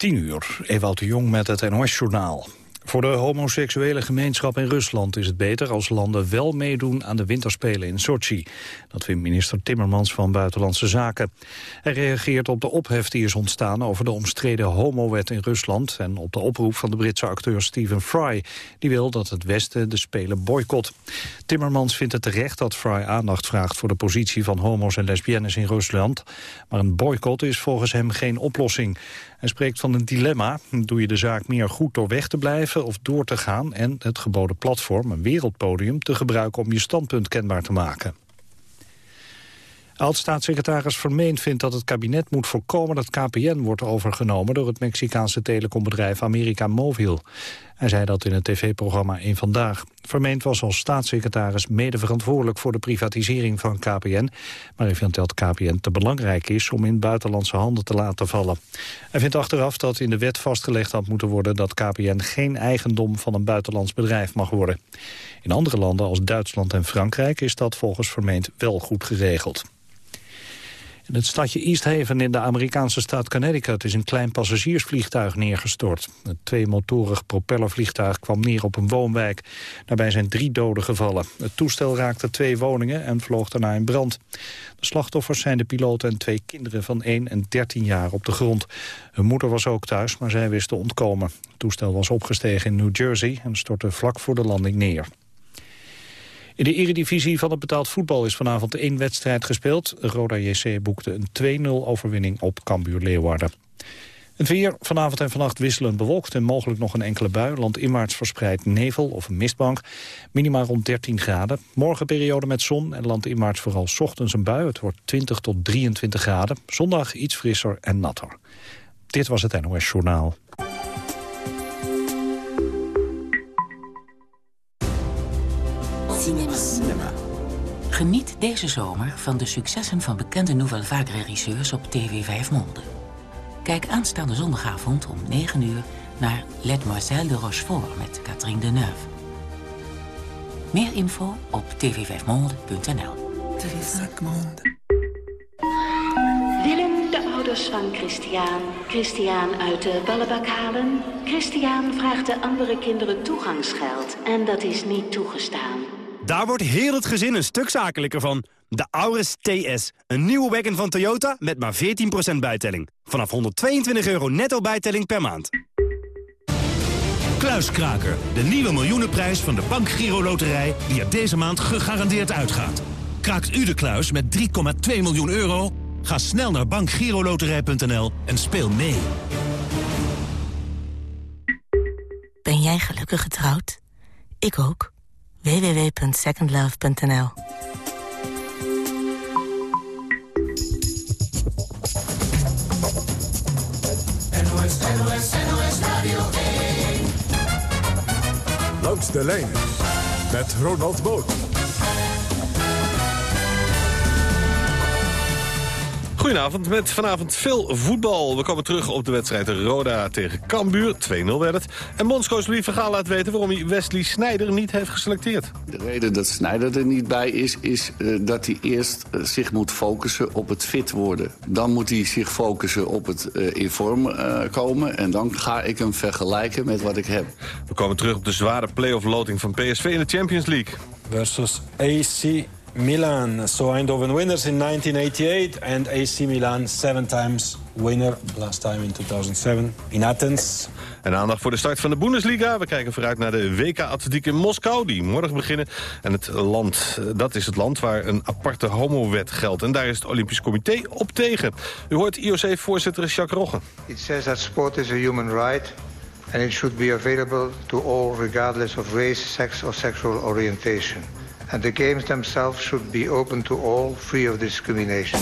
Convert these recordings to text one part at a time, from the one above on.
10 uur, Ewout de Jong met het NOS-journaal. Voor de homoseksuele gemeenschap in Rusland is het beter als landen wel meedoen aan de winterspelen in Sochi. Dat vindt minister Timmermans van Buitenlandse Zaken. Hij reageert op de ophef die is ontstaan over de omstreden homowet in Rusland en op de oproep van de Britse acteur Stephen Fry. Die wil dat het Westen de Spelen boycott. Timmermans vindt het terecht dat Fry aandacht vraagt voor de positie van homo's en lesbiennes in Rusland. Maar een boycott is volgens hem geen oplossing. Hij spreekt van een dilemma. Doe je de zaak meer goed door weg te blijven of door te gaan... en het geboden platform, een wereldpodium, te gebruiken om je standpunt kenbaar te maken. Oud-staatssecretaris Vermeend vindt dat het kabinet moet voorkomen dat KPN wordt overgenomen door het Mexicaanse telecombedrijf America Mobil. Hij zei dat in het tv-programma Eén Vandaag. Vermeend was als staatssecretaris mede verantwoordelijk voor de privatisering van KPN. Maar hij vindt dat KPN te belangrijk is om in buitenlandse handen te laten vallen. Hij vindt achteraf dat in de wet vastgelegd had moeten worden dat KPN geen eigendom van een buitenlands bedrijf mag worden. In andere landen als Duitsland en Frankrijk is dat volgens Vermeend wel goed geregeld. In het stadje East Haven in de Amerikaanse staat Connecticut is een klein passagiersvliegtuig neergestort. Het tweemotorig propellervliegtuig kwam neer op een woonwijk. Daarbij zijn drie doden gevallen. Het toestel raakte twee woningen en vloog daarna in brand. De slachtoffers zijn de piloot en twee kinderen van 1 en 13 jaar op de grond. Hun moeder was ook thuis, maar zij wist te ontkomen. Het toestel was opgestegen in New Jersey en stortte vlak voor de landing neer. In de eredivisie van het betaald voetbal is vanavond één wedstrijd gespeeld. Roda JC boekte een 2-0 overwinning op Cambuur Leeuwarden. Het weer vanavond en vannacht wisselend bewolkt en mogelijk nog een enkele bui. Landinwaarts verspreid nevel of een mistbank. Minima rond 13 graden. Morgen periode met zon en landinwaarts vooral ochtends een bui. Het wordt 20 tot 23 graden. Zondag iets frisser en natter. Dit was het NOS Journaal. Geniet deze zomer van de successen van bekende Nouvelle Vague regisseurs op TV 5 Monde. Kijk aanstaande zondagavond om 9 uur naar Mademoiselle de Rochefort met Catherine Deneuve. Meer info op tv5monde.nl. Willem de ouders van Christian, Christian uit de ballenbak halen. Christian vraagt de andere kinderen toegangsgeld en dat is niet toegestaan. Daar wordt heel het gezin een stuk zakelijker van. De Auris TS, een nieuwe wagon van Toyota met maar 14% bijtelling. Vanaf 122 euro netto bijtelling per maand. Kluiskraker, de nieuwe miljoenenprijs van de Bank Giro Loterij... die er deze maand gegarandeerd uitgaat. Kraakt u de kluis met 3,2 miljoen euro? Ga snel naar bankgiroloterij.nl en speel mee. Ben jij gelukkig getrouwd? Ik ook www.secondlove.nl NOS, NOS, NOS Radio 1. Langs de lijn met Ronald Boot. Goedenavond, met vanavond veel voetbal. We komen terug op de wedstrijd Roda tegen Cambuur. 2-0 werd het. En Monsco's Louis Vergaal laat weten waarom hij Wesley Sneijder niet heeft geselecteerd. De reden dat Sneijder er niet bij is, is uh, dat hij eerst uh, zich moet focussen op het fit worden. Dan moet hij zich focussen op het uh, in vorm komen. En dan ga ik hem vergelijken met wat ik heb. We komen terug op de zware play-off loting van PSV in de Champions League. Versus AC Milan. So Eindhoven winners in 1988 and AC Milan seven times winner. Last time in 2007 in Athens. En aandacht voor de start van de Bundesliga. We kijken vooruit naar de WK-atletiek in Moskou, die morgen beginnen. En het land, dat is het land waar een aparte homowet geldt. En daar is het Olympisch Comité op tegen. U hoort IOC-voorzitter Jacques Rogge. It says that sport is a human right... and it should be available to all regardless of race, sex or sexual orientation and the games themselves should be open to all, free of discrimination.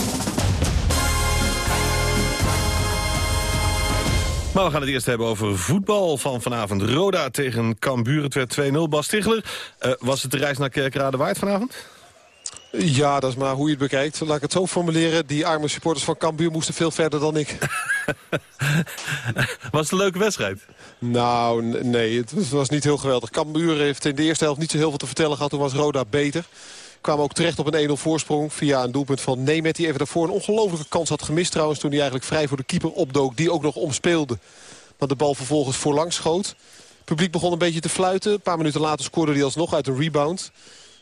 Maar we gaan het eerst hebben over voetbal van vanavond. Roda tegen Cambuur, het werd 2-0. Bas Stigler, uh, was het de reis naar Kerkrade waard vanavond? Ja, dat is maar hoe je het bekijkt. Laat ik het zo formuleren. Die arme supporters van Cambuur moesten veel verder dan ik. was het een leuke wedstrijd? Nou, nee. Het was, niet heel geweldig. Cambuur heeft in de eerste helft niet zo heel veel te vertellen gehad. Toen was Roda beter. Kwamen ook terecht op een 1-0 voorsprong via een doelpunt van Nemet... die even daarvoor een ongelofelijke kans had gemist trouwens... toen hij eigenlijk vrij voor de keeper opdook, die ook nog omspeelde. Maar de bal vervolgens voorlangs schoot. Het publiek begon een beetje te fluiten. Een paar minuten later scoorde hij alsnog uit een rebound.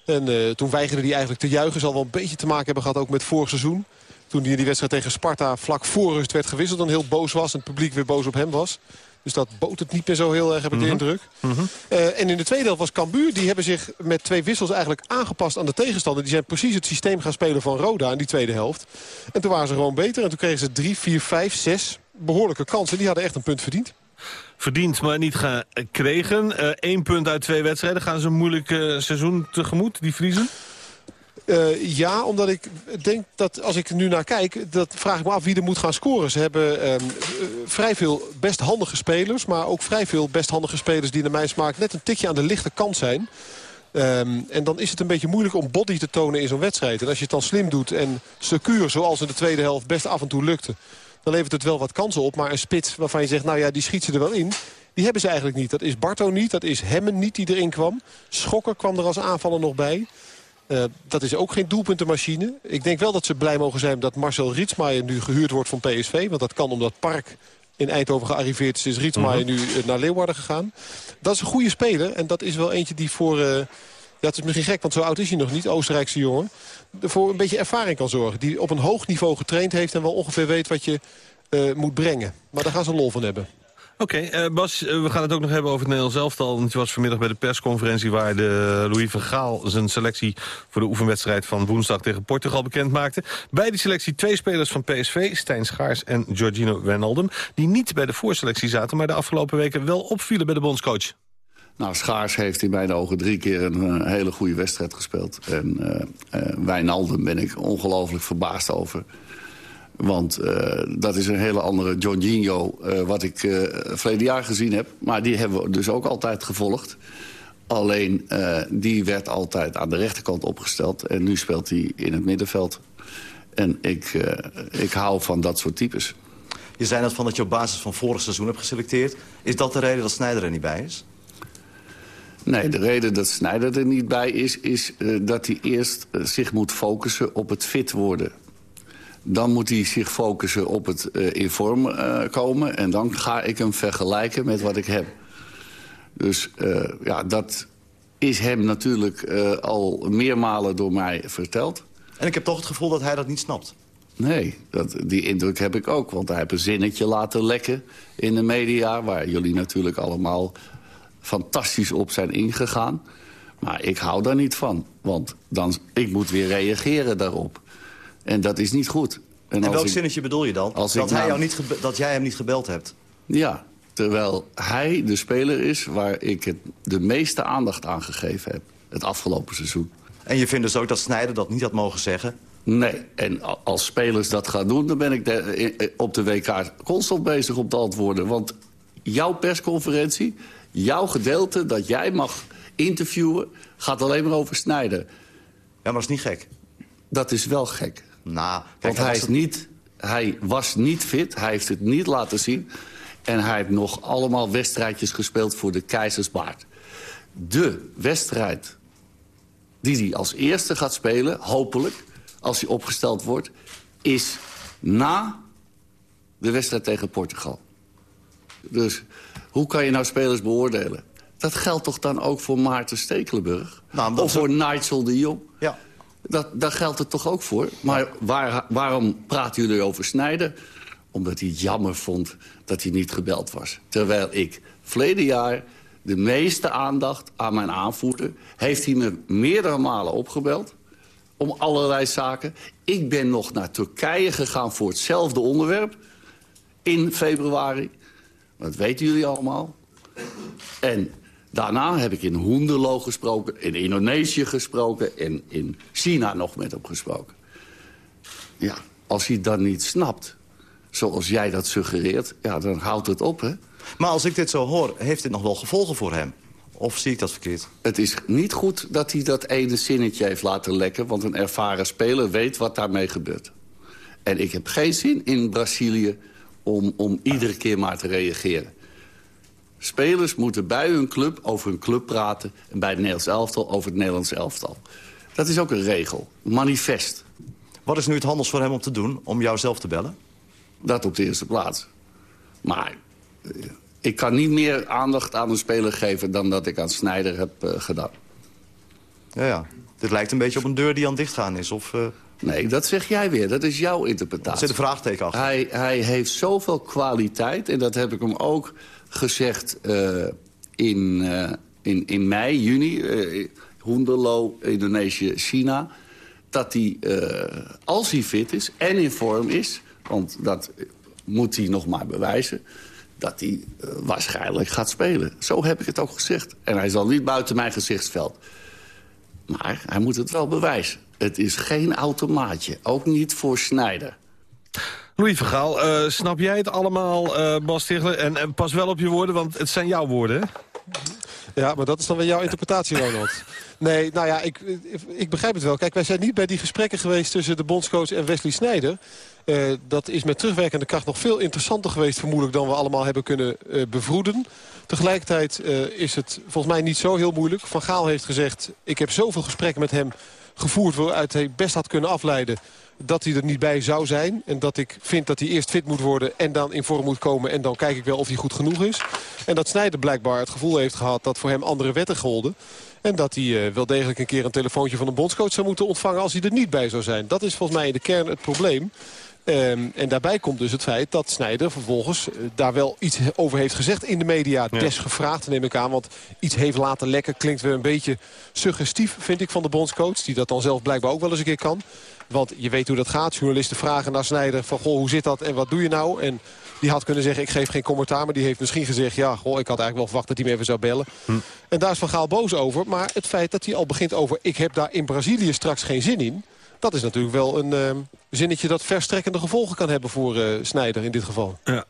En uh, toen weigerde hij eigenlijk te juichen. Zal wel een beetje te maken hebben gehad ook met vorig seizoen. Toen hij in die wedstrijd tegen Sparta vlak voor rust werd gewisseld... en heel boos was en het publiek weer boos op hem was. Dus dat boot het niet meer zo heel erg, heb ik de Mhm. indruk. Uh, en in de tweede helft was Cambuur. Die hebben zich met twee wissels eigenlijk aangepast aan de tegenstander. Die zijn precies het systeem gaan spelen van Roda in die tweede helft. En toen waren ze gewoon beter. En toen kregen ze drie, vier, vijf, zes behoorlijke kansen. Die hadden echt een punt verdiend. Verdiend, maar niet gekregen. Eén punt uit twee wedstrijden. Gaan ze een moeilijk uh, seizoen tegemoet, die Vriezen? Uh, ja, omdat ik denk dat als ik nu naar kijk... dat vraag ik me af wie er moet gaan scoren. Ze hebben uh, vrij veel best handige spelers... maar ook vrij veel best handige spelers die naar mijn smaak... net een tikje aan de lichte kant zijn. Um, en dan is het een beetje moeilijk om body te tonen in zo'n wedstrijd. En als je het dan slim doet en secuur, zoals in de tweede helft... best af en toe lukte, dan levert het wel wat kansen op. Maar een spits waarvan je zegt, nou ja, die schiet ze er wel in... Die hebben ze eigenlijk niet. Dat is Barto niet, dat is Hemmen niet die erin kwam. Schokker kwam er als aanvaller nog bij. Uh, dat is ook geen doelpuntenmachine. Ik denk wel dat ze blij mogen zijn dat Marcel Rietsmaier nu gehuurd wordt van PSV. Want dat kan omdat Park in Eindhoven gearriveerd is. Is Rietsmaier Mhm. nu uh, naar Leeuwarden gegaan. Dat is een goede speler. En dat is wel eentje die voor... Uh, ja, het is misschien gek, want zo oud is hij nog niet. Oostenrijkse jongen. Voor een beetje ervaring kan zorgen. Die op een hoog niveau getraind heeft en wel ongeveer weet wat je uh, moet brengen. Maar daar gaan ze lol van hebben. Oké, uh, Bas, uh, we gaan het ook nog hebben over het Nederlands elftal. Want je was vanmiddag bij de persconferentie waar de Louis van Gaal zijn selectie voor de oefenwedstrijd van woensdag tegen Portugal bekend maakte. Bij die selectie twee spelers van PSV, Stijn Schaars en Giorgino Wijnaldum, die niet bij de voorselectie zaten, maar de afgelopen weken wel opvielen bij de bondscoach. Nou, Schaars heeft in mijn ogen drie keer een uh, hele goede wedstrijd gespeeld. En Wijnaldum ben ik ongelooflijk verbaasd over. Want uh, dat is een hele andere Jorginho uh, wat ik uh, verleden jaar gezien heb. Maar die hebben we dus ook altijd gevolgd. Alleen die werd altijd aan de rechterkant opgesteld. En nu speelt hij in het middenveld. En ik, ik hou van dat soort types. Je zei net van dat je op basis van vorig seizoen hebt geselecteerd. Is dat de reden dat Snijder er niet bij is? Nee, de reden dat Snijder er niet bij is... is dat hij eerst zich moet focussen op het fit worden dan moet hij zich focussen op het uh, in vorm komen. En dan ga ik hem vergelijken met wat ik heb. Dus ja, dat is hem natuurlijk al meermalen door mij verteld. En ik heb toch het gevoel dat hij dat niet snapt. Nee, dat, die indruk heb ik ook. Want hij heeft een zinnetje laten lekken in de media... waar jullie natuurlijk allemaal fantastisch op zijn ingegaan. Maar ik hou daar niet van. Want dan, ik moet weer reageren daarop. En dat is niet goed. En, en welk ik, zinnetje bedoel je dan? Als dat, hij jou niet dat jij hem niet gebeld hebt? Ja, terwijl hij de speler is waar ik het de meeste aandacht aan gegeven heb. Het afgelopen seizoen. En je vindt dus ook dat Snijder dat niet had mogen zeggen? Nee, en als spelers dat gaan doen... dan ben ik de, op de WK constant bezig om te antwoorden. Want jouw persconferentie, jouw gedeelte dat jij mag interviewen... gaat alleen maar over Snijder. Ja, maar dat is niet gek. Dat is wel gek. Nou, kijk, Want hij, is het... niet, hij was niet fit, hij heeft het niet laten zien. En hij heeft nog allemaal wedstrijdjes gespeeld voor de Keizersbaard. De wedstrijd die hij als eerste gaat spelen, hopelijk, als hij opgesteld wordt... is na de wedstrijd tegen Portugal. Dus hoe kan je nou spelers beoordelen? Dat geldt toch dan ook voor Maarten Stekelenburg? Nou, of voor Nigel de Jong? Ja. Dat, daar geldt het toch ook voor? Maar waar, waarom praten jullie over Snijder? Omdat hij het jammer vond dat hij niet gebeld was. Terwijl ik verleden jaar de meeste aandacht aan mijn aanvoerder... heeft hij me meerdere malen opgebeld om allerlei zaken. Ik ben nog naar Turkije gegaan voor hetzelfde onderwerp in februari. Dat weten jullie allemaal. En Daarna heb ik in Hoenderlo gesproken, in Indonesië gesproken... en in China nog met hem gesproken. Ja, als hij dat niet snapt, zoals jij dat suggereert... ja, dan houdt het op, hè? Maar als ik dit zo hoor, heeft dit nog wel gevolgen voor hem? Of zie ik dat verkeerd? Het is niet goed dat hij dat ene zinnetje heeft laten lekken... want een ervaren speler weet wat daarmee gebeurt. En ik heb geen zin in Brazilië om, om iedere keer maar te reageren. Spelers moeten bij hun club over hun club praten... en bij het Nederlands elftal over het Nederlands elftal. Dat is ook een regel. Manifest. Wat is nu het handels voor hem om te doen om jou zelf te bellen? Dat op de eerste plaats. Maar eh, ik kan niet meer aandacht aan een speler geven... dan dat ik aan Snijder heb uh, gedaan. Ja, ja. Dit lijkt een beetje op een deur die aan het dichtgaan is. Of, uh... Nee, dat zeg jij weer. Dat is jouw interpretatie. Er zit een vraagteken achter. Hij, hij heeft zoveel kwaliteit. En dat heb ik hem ook gezegd uh, in, uh, in, in mei, juni. Uh, Hoenderlo, Indonesië, China. Dat hij, als hij fit is en in vorm is... want dat moet hij nog maar bewijzen dat hij waarschijnlijk gaat spelen. Zo heb ik het ook gezegd. En hij zal niet buiten mijn gezichtsveld. Maar hij moet het wel bewijzen. Het is geen automaatje, ook niet voor Snijder. Louis Vergaal, uh, snap jij het allemaal, uh, Bas Tichler? En, en, pas wel op je woorden, want het zijn jouw woorden, hè? Ja, maar dat is dan weer jouw interpretatie, Ronald. Nee, nou ja, ik, ik begrijp het wel. Kijk, wij zijn niet bij die gesprekken geweest tussen de bondscoach en Wesley Snijder. Uh, dat is met terugwerkende kracht nog veel interessanter geweest vermoedelijk... dan we allemaal hebben kunnen uh, bevroeden. Tegelijkertijd uh, is het volgens mij niet zo heel moeilijk. Van Gaal heeft gezegd, ik heb zoveel gesprekken met hem gevoerd... waaruit hij best had kunnen afleiden dat hij er niet bij zou zijn. En dat ik vind dat hij eerst fit moet worden en dan in vorm moet komen. En dan kijk ik wel of hij goed genoeg is. En dat Snijder blijkbaar het gevoel heeft gehad dat voor hem andere wetten golden. En dat hij uh, wel degelijk een keer een telefoontje van een bondscoach zou moeten ontvangen als hij er niet bij zou zijn. Dat is volgens mij in de kern het probleem. Um, en daarbij komt dus het feit dat Snijder vervolgens uh, daar wel iets over heeft gezegd in de media. Ja. Desgevraagd neem ik aan, want iets heeft laten lekken klinkt weer een beetje suggestief vind ik van de bondscoach. Die dat dan zelf blijkbaar ook wel eens een keer kan. Want je weet hoe dat gaat. Journalisten vragen naar Snijder van goh, hoe zit dat en wat doe je nou? En die had kunnen zeggen ik geef geen commentaar. Maar die heeft misschien gezegd ja, goh, ik had eigenlijk wel verwacht dat hij me even zou bellen. Hm. En daar is Van Gaal boos over. Maar het feit dat hij al begint over ik heb daar in Brazilië straks geen zin in. Dat is natuurlijk wel een uh, zinnetje dat verstrekkende gevolgen kan hebben voor uh, Snijder in dit geval. Ja.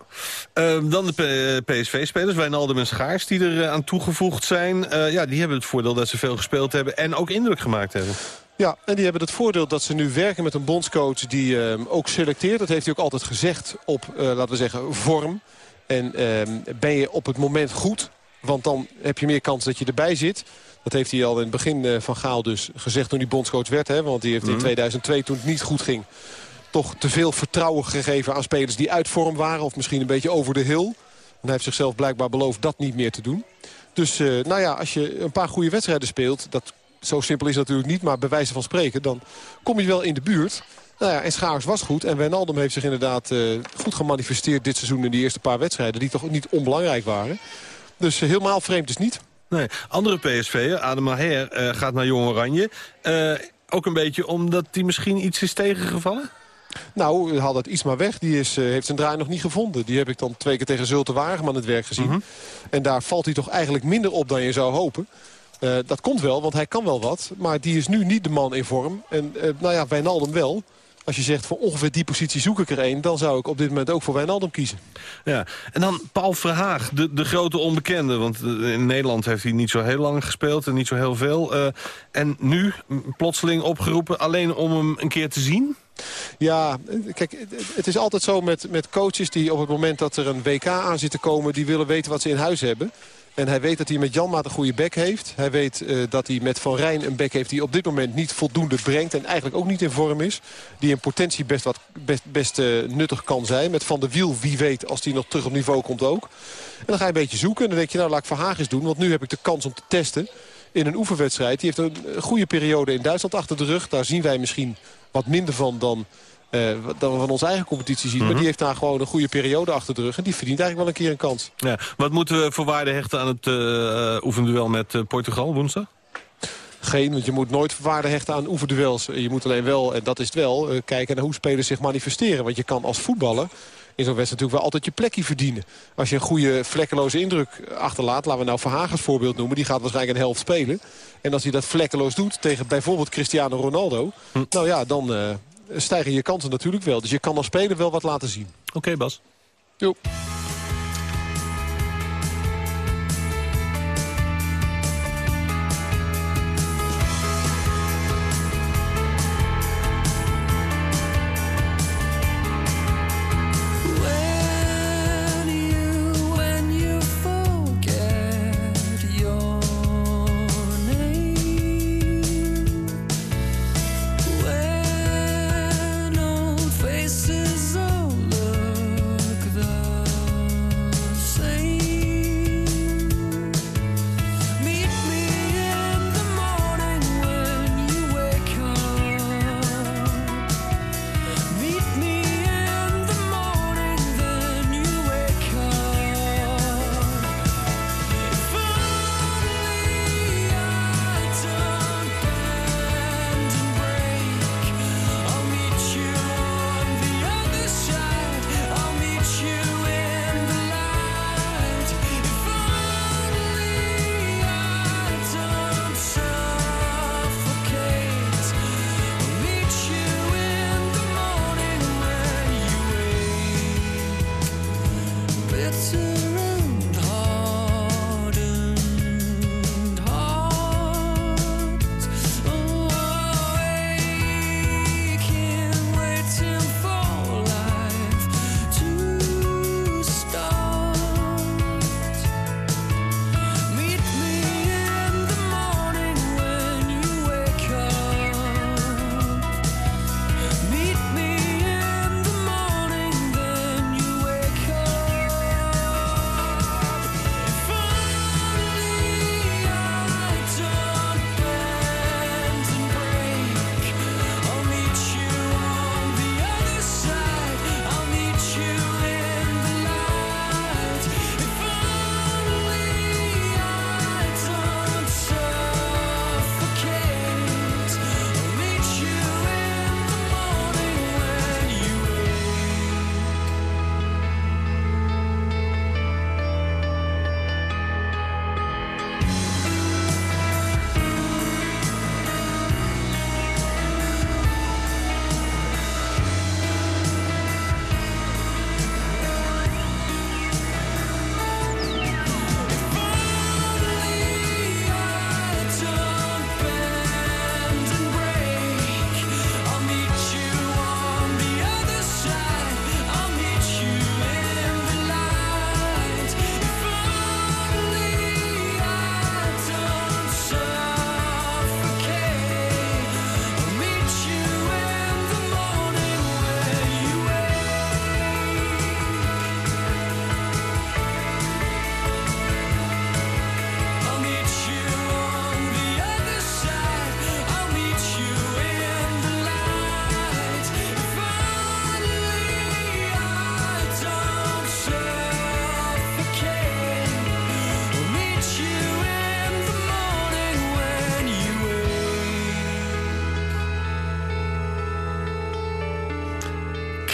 Uh, dan de PSV-spelers, Wijnaldum en Schaars, die er aan toegevoegd zijn. ja, die hebben het voordeel dat ze veel gespeeld hebben en ook indruk gemaakt hebben. Ja, en die hebben het voordeel dat ze nu werken met een bondscoach die ook selecteert. Dat heeft hij ook altijd gezegd op, laten we zeggen, vorm. En ehm, ben je op het moment goed, want dan heb je meer kans dat je erbij zit... Dat heeft hij al in het begin van Gaal dus gezegd toen hij bondscoach werd. Hè, want hij heeft in 2002, toen het niet goed ging... toch te veel vertrouwen gegeven aan spelers die uit vorm waren. Of misschien een beetje over de hill. En hij heeft zichzelf blijkbaar beloofd dat niet meer te doen. Dus uh, nou ja, als je een paar goede wedstrijden speelt... dat zo simpel is het natuurlijk niet, maar bij wijze van spreken... dan kom je wel in de buurt. Nou ja, en Schaars was goed. En Wijnaldum heeft zich inderdaad uh, goed gemanifesteerd dit seizoen... in die eerste paar wedstrijden, die toch niet onbelangrijk waren. Dus uh, helemaal vreemd is niet. Nee, andere PSV'er, Adem Maher, uh, gaat naar Jong Oranje. Uh, ook een beetje omdat hij misschien iets is tegengevallen? Nou, haal dat iets maar weg. Die is, uh, heeft zijn draai nog niet gevonden. Die heb ik dan twee keer tegen Zulte Wageman het werk gezien. -hmm. En daar valt hij toch eigenlijk minder op dan je zou hopen. Dat komt wel, want hij kan wel wat. Maar die is nu niet de man in vorm. En nou ja, Wijnaldum wel. Als je zegt, voor ongeveer die positie zoek ik er één... dan zou ik op dit moment ook voor Wijnaldum kiezen. Ja, en dan Paul Verhaag, de, de grote onbekende. Want in Nederland heeft hij niet zo heel lang gespeeld en niet zo heel veel. Uh, en nu plotseling opgeroepen alleen om hem een keer te zien? Ja, kijk, het is altijd zo met, met coaches die op het moment dat er een WK aan zit te komen... die willen weten wat ze in huis hebben. En hij weet dat hij met Janmaat een goede bek heeft. Hij weet uh, dat hij met Van Rijn een bek heeft die op dit moment niet voldoende brengt. En eigenlijk ook niet in vorm is. Die in potentie best, wat, best, best uh, nuttig kan zijn. Met Van der Wiel, wie weet, als hij nog terug op niveau komt ook. En dan ga je een beetje zoeken. En dan denk je, nou laat ik Verhaag eens doen. Want nu heb ik de kans om te testen in een oefenwedstrijd. Die heeft een goede periode in Duitsland achter de rug. Daar zien wij misschien wat minder van dan... Uh, dan we van onze eigen competitie zien. Mm -hmm. Maar die heeft daar gewoon een goede periode achter de rug. En die verdient eigenlijk wel een keer een kans. Ja. Wat moeten we voor waarde hechten aan het uh, oefenduel met Portugal woensdag? Geen, want je moet nooit waarde hechten aan oefenduels. Je moet alleen wel, en dat is het wel, kijken naar hoe spelers zich manifesteren. Want je kan als voetballer in zo'n wedstrijd natuurlijk wel altijd je plekje verdienen. Als je een goede vlekkeloze indruk achterlaat... laten we nou Verhagen als voorbeeld noemen. Die gaat waarschijnlijk een helft spelen. En als hij dat vlekkeloos doet tegen bijvoorbeeld Cristiano Ronaldo... Hm. nou ja, dan uh, stijgen je kansen natuurlijk wel. Dus je kan als speler wel wat laten zien. Oké, okay, Bas. Jo.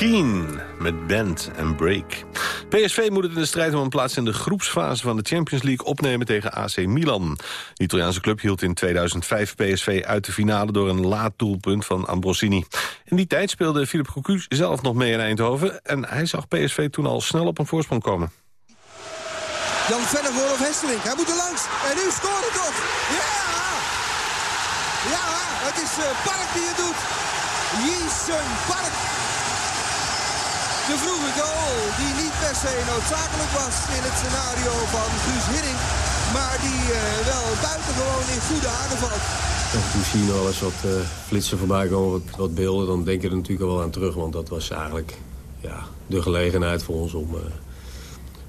Keen met Band en Break. PSV moet het in de strijd om een plaats in de groepsfase van de Champions League opnemen tegen AC Milan. De Italiaanse club hield in 2005 PSV uit de finale door een laat doelpunt van Ambrosini. In die tijd speelde Philip Cocu zelf nog mee in Eindhoven en hij zag PSV toen al snel op een voorsprong komen. Jan Vennegoor of Hesselink. Hij moet er langs. En nu scoort het toch. Ja! Ja, het is uh, Park die het doet. Jiesen Park. De vroege goal die niet per se noodzakelijk was in het scenario van Guus Hiddink. Maar die uh, wel buitengewoon in goede aarde valt. En toen zie je eens wat uh, flitsen voorbij komen, wat, beelden. Dan denk je er natuurlijk wel aan terug. Want dat was eigenlijk ja, de gelegenheid voor ons om, uh,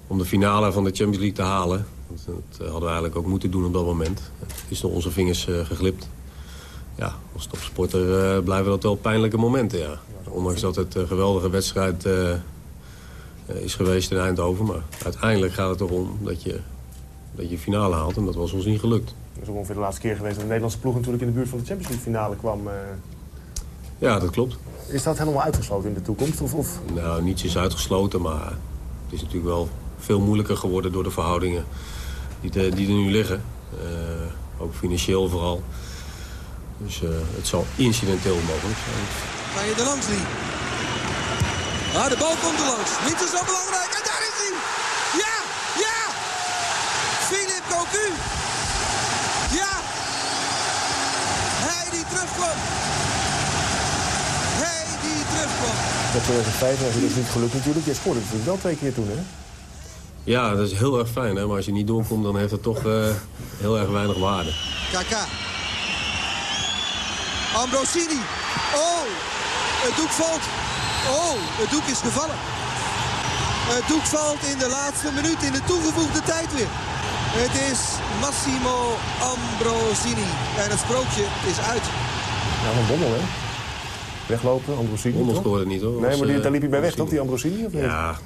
om de finale van de Champions League te halen. Dat, dat hadden we eigenlijk ook moeten doen op dat moment. Het is door onze vingers geglipt. Ja, als topsporter blijven dat wel pijnlijke momenten, ja. Ondanks dat het een geweldige wedstrijd uh, is geweest in Eindhoven. Maar uiteindelijk gaat het erom dat je, dat je finale haalt. En dat was ons niet gelukt. Dat is ook ongeveer de laatste keer geweest dat de Nederlandse ploeg natuurlijk in de buurt van de Champions League finale kwam. Ja, dat klopt. Is dat helemaal uitgesloten in de toekomst? Of, of? Nou, niets is uitgesloten, maar het is natuurlijk wel veel moeilijker geworden door de verhoudingen die, te, die er nu liggen. Uh, ook financieel vooral. Dus uh, het zal incidenteel mogelijk zijn. Ga je er langs niet? Ah, de bal komt er langs. Niet zo belangrijk. En daar is hij. Ja, ja. Philip Cocu. Ja. Hij die terugkwam. Hij die terugkwam. Dat 2005 was het niet gelukt natuurlijk. Je scoorde natuurlijk wel twee keer toen, hè? Ja, dat is heel erg fijn. Hè? Maar als je niet doorkomt, dan heeft het toch uh, heel erg weinig waarde. Kaka. Ambrosini. Oh, het doek valt. Oh, het doek is gevallen. Het doek valt in de laatste minuut, in de toegevoegde tijd weer. Het is Massimo Ambrosini. En het sprookje is uit. Ja, van Bommel, hè? Weglopen, Ambrosini, Bommel scoorde niet, hoor. Nee, maar die, daar liep hij bij weg, toch, die Ambrosini? Of niet? Ja,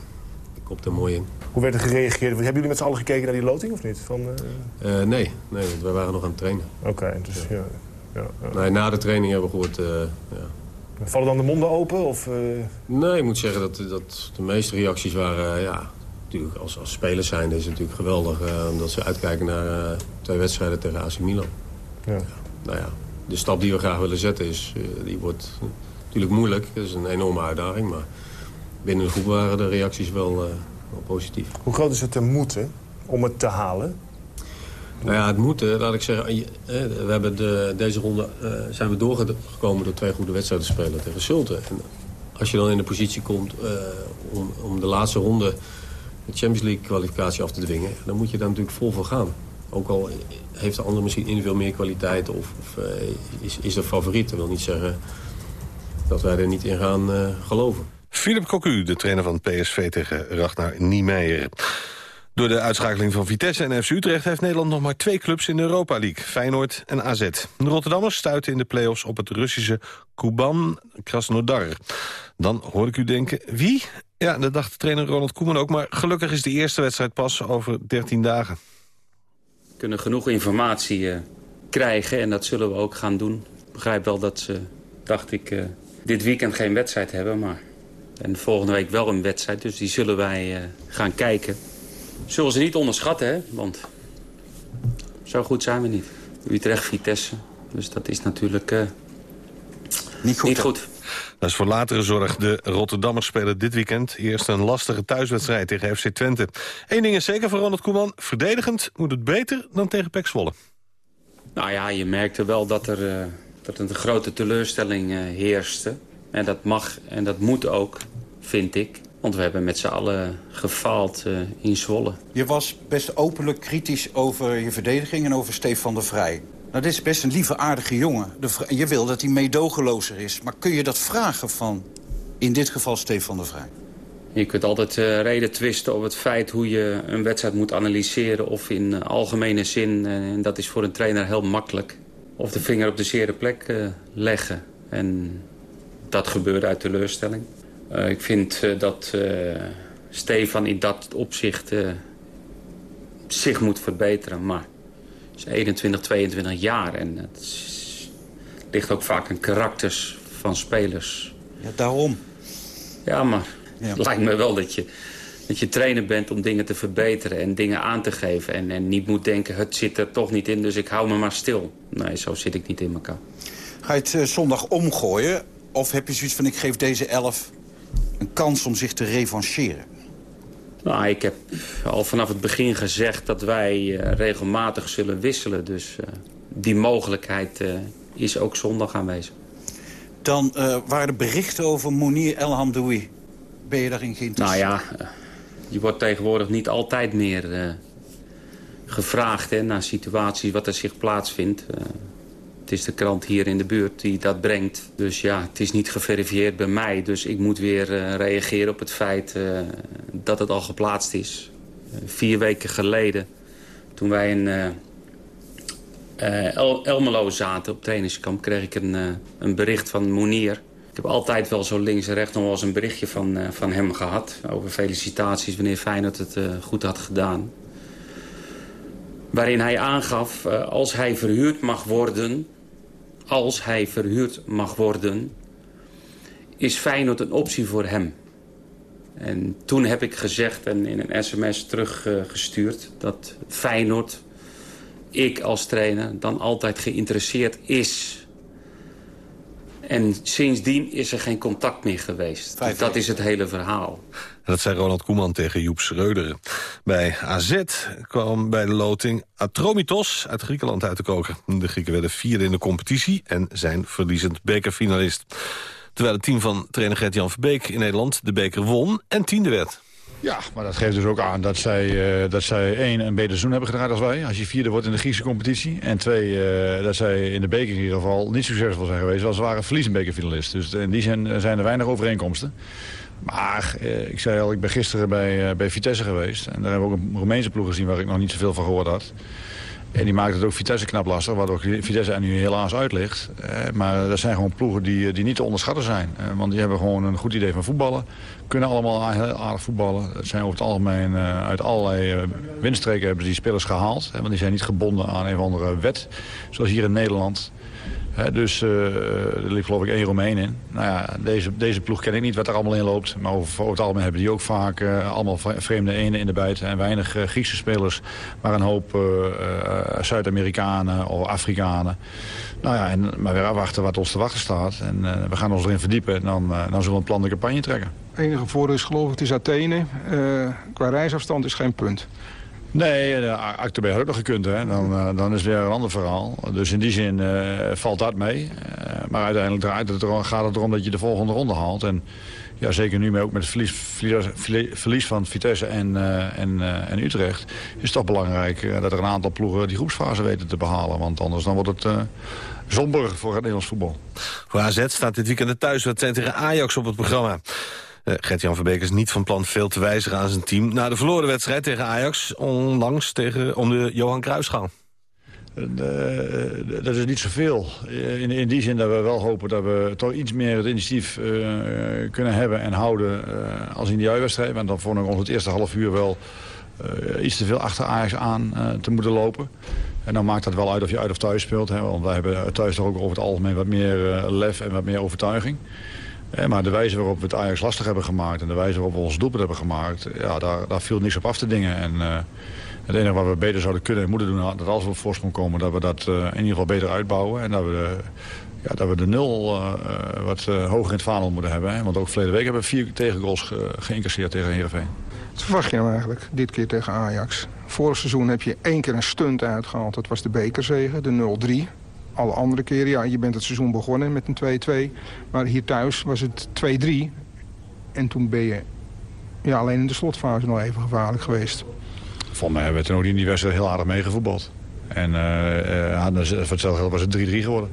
die komt er mooi in. Hoe werd er gereageerd? Hebben jullie met z'n allen gekeken naar die loting, of niet? Van, uh... Uh, nee, nee, want wij waren nog aan het trainen. Oké, okay, dus ja. ja, ja. Nee, na de training hebben we gehoord... Uh, ja, Vallen dan de monden open? Of, uh... Nee, ik moet zeggen dat, dat de meeste reacties waren... Uh, ja, natuurlijk als, als spelers zijn is het natuurlijk geweldig... Omdat ze uitkijken naar twee wedstrijden tegen AC Milan. Ja. Nou ja, de stap die we graag willen zetten is... die wordt natuurlijk moeilijk. Het is een enorme uitdaging. Maar binnen de groep waren de reacties wel, wel positief. Hoe groot is het te moeten om het te halen? Nou ja, het moeten, laat ik zeggen. We hebben de, deze ronde eh, zijn we doorgekomen door twee goede wedstrijden te spelen tegen Zulte. En als je dan in de positie komt eh, om, om de laatste ronde de Champions League kwalificatie af te dwingen, dan moet je daar natuurlijk vol voor gaan. Ook al heeft de ander misschien individueel meer kwaliteit of, of eh, is, is er favoriet. Dat wil niet zeggen dat wij er niet in gaan geloven. Philip Cocu, de trainer van PSV tegen Ragnar Niemeyer. Door de uitschakeling van Vitesse en FC Utrecht... heeft Nederland nog maar twee clubs in de Europa League. Feyenoord en AZ. De Rotterdammers stuiten in de play-offs op het Russische Kuban Krasnodar. Dan hoor ik u denken, wie? Ja, dat dacht trainer Ronald Koeman ook. Maar gelukkig is de eerste wedstrijd pas over 13 dagen. We kunnen genoeg informatie eh, krijgen en dat zullen we ook gaan doen. Ik begrijp wel dat ze, dacht ik, eh, dit weekend geen wedstrijd hebben. Maar en volgende week wel een wedstrijd, dus die zullen wij eh, gaan kijken. Zullen ze niet onderschatten, hè? Want zo goed zijn we niet. Utrecht, Vitesse. Dus dat is natuurlijk eh, niet goed. Niet goed. Dat is voor latere zorg. De Rotterdammers spelen dit weekend eerst een lastige thuiswedstrijd tegen FC Twente. Eén ding is zeker voor Ronald Koeman. Verdedigend moet het beter dan tegen Pek Zwolle. Nou ja, je merkte wel dat er, eh, dat er een grote teleurstelling eh, heerste. En dat mag en dat moet ook, vind ik. Want we hebben met z'n allen gefaald eh, in Zwolle. Je was best openlijk kritisch over je verdediging en over Stefan de Vrij. Nou, dit is best een lieve, aardige jongen. De je wil dat hij meedogenlozer is. Maar kun je dat vragen van, in dit geval, Stefan de Vrij? Je kunt altijd eh, reden twisten over het feit hoe je een wedstrijd moet analyseren... of in eh, algemene zin, en dat is voor een trainer heel makkelijk... of de vinger op de zere plek leggen. En dat gebeurde uit teleurstelling. Eh, ik vind eh, dat eh, Stefan in dat opzicht zich moet verbeteren. Maar hij is 21, 22 jaar en het is- ligt ook vaak aan karakters van spelers. Ja, daarom. Ja, maar het lijkt me wel dat je, dat je trainer bent om dingen te verbeteren en dingen aan te geven. En, en niet moet denken, het zit er toch niet in, dus ik hou me maar stil. Nee, zo zit ik niet in elkaar. Ga je het zondag omgooien? Of heb je zoiets van, ik geef deze elf een kans om zich te revancheren? Nou, ik heb al vanaf het begin gezegd dat wij eh, regelmatig zullen wisselen. Dus eh, die mogelijkheid eh, is ook zondag aanwezig. Dan waren er berichten over Mounir El Hamdoui. Ben je daarin geïnteresseerd? Nou ja, je wordt tegenwoordig niet altijd meer gevraagd hè, naar situaties wat er zich plaatsvindt. Het is de krant hier in de buurt die dat brengt. Dus ja, het is niet geverifieerd bij mij. Dus ik moet weer eh, reageren op het feit eh, dat het al geplaatst is. Eh, vier weken geleden, toen wij in El Elmelo zaten op trainingskamp... kreeg ik een, een bericht van Monier. Ik heb altijd wel zo links en rechts nog wel eens een berichtje van, van hem gehad... over felicitaties wanneer Feyenoord het goed had gedaan. Waarin hij aangaf, als hij verhuurd mag worden... als hij verhuurd mag worden... is Feyenoord een optie voor hem. En toen heb ik gezegd en in een sms teruggestuurd... dat Feyenoord, ik als trainer, dan altijd geïnteresseerd is... En sindsdien is er geen contact meer geweest. Dus dat is het hele verhaal. Dat zei Ronald Koeman tegen Joep Schreuder. Bij AZ kwam bij de loting Atromitos uit Griekenland uit de koker. De Grieken werden vierde in de competitie en zijn verliezend bekerfinalist. Terwijl het team van trainer Gert-Jan Verbeek in Nederland de beker won en tiende werd. Ja, maar dat geeft dus ook aan dat zij, eh, dat zij één, een beter seizoen hebben gedraaid als wij. Als je vierde wordt in de Griekse competitie. En twee, eh, dat zij in de beker in ieder geval niet succesvol zijn geweest. Want ze waren verliezend bekerfinalist. Dus in die zin zijn er weinig overeenkomsten. Maar eh, ik zei al, ik ben gisteren bij, bij Vitesse geweest. En daar hebben we ook een Roemeense ploeg gezien waar ik nog niet zoveel van gehoord had. En die maakt het ook Vitesse knap lastig, waardoor Vitesse er nu helaas uit ligt. Maar dat zijn gewoon ploegen die, die niet te onderschatten zijn. Want die hebben gewoon een goed idee van voetballen. Kunnen allemaal aardig voetballen. Het zijn over het algemeen eh, uit allerlei eh, windstreken hebben ze die spelers gehaald. Hè, want die zijn niet gebonden aan een of andere wet. Zoals hier in Nederland. Dus eh, er ligt geloof ik één Romein in. Nou ja, deze, deze ploeg ken ik niet wat er allemaal in loopt. Maar over, het algemeen hebben die ook vaak allemaal vre- vreemde enen in de buiten. En weinig Griekse spelers, maar een hoop Zuid-Amerikanen of Afrikanen. Nou ja, en maar weer afwachten wat ons te wachten staat. En we gaan ons erin verdiepen en dan, dan zullen we een plan de campagne trekken. Enige voordeel is geloof ik, het is Athene. Uh, qua reisafstand is geen punt. Nee, de Acterbeg had ook nog gekund. Hè. Dan, uh, dan is het weer een ander verhaal. Dus in die zin uh, valt dat mee. Uh, maar uiteindelijk draait het er, gaat het erom dat je de volgende ronde haalt. En ja, zeker nu ook met het verlies, verlies, verlies van Vitesse en, en, en Utrecht... is het toch belangrijk dat er een aantal ploegen die groepsfase weten te behalen. Want anders dan wordt het somber voor het Nederlands voetbal. Voor AZ staat dit weekend de thuiswedstrijd tegen Ajax op het programma. Uh, Gert-Jan Verbeek is niet van plan veel te wijzigen aan zijn team... na de verloren wedstrijd tegen Ajax onlangs tegen, om de Johan Cruijffschaal. Uh, dat is niet zoveel. In, in die zin dat we wel hopen dat we toch iets meer het initiatief kunnen hebben en houden als in die uitwedstrijd. Want dan vond ik ons het eerste half uur wel iets te veel achter Ajax aan te moeten lopen. En dan maakt dat wel uit of je uit of thuis speelt. Hè, want wij hebben thuis toch ook over het algemeen wat meer lef en wat meer overtuiging. Maar de wijze waarop we het Ajax lastig hebben gemaakt... en de wijze waarop we ons doelpunt hebben gemaakt... Ja, daar, daar viel niks op af te dingen. En uh, het enige wat we beter zouden kunnen en moeten doen... dat als we op voorsprong komen, dat we dat uh, in ieder geval beter uitbouwen. En dat we de, ja, dat we de nul uh, wat hoger in het vaandel moeten hebben. Hè. Want ook verleden week hebben we vier tegengoals ge geïncasseerd tegen Heerenveen. Wat verwacht je nou eigenlijk dit keer tegen Ajax? Vorig seizoen heb je één keer een stunt uitgehaald. Dat was de bekerzegen, de 0-3 alle andere keren, ja, je bent het seizoen begonnen met een 2-2. Maar hier thuis was het 2-3. En toen ben je ja, alleen in de slotfase nog even gevaarlijk geweest. Volgens mij hebben we toen ook in die wedstrijd heel aardig meegevoetbald. En uh, uh, voor hetzelfde was het 3-3 geworden.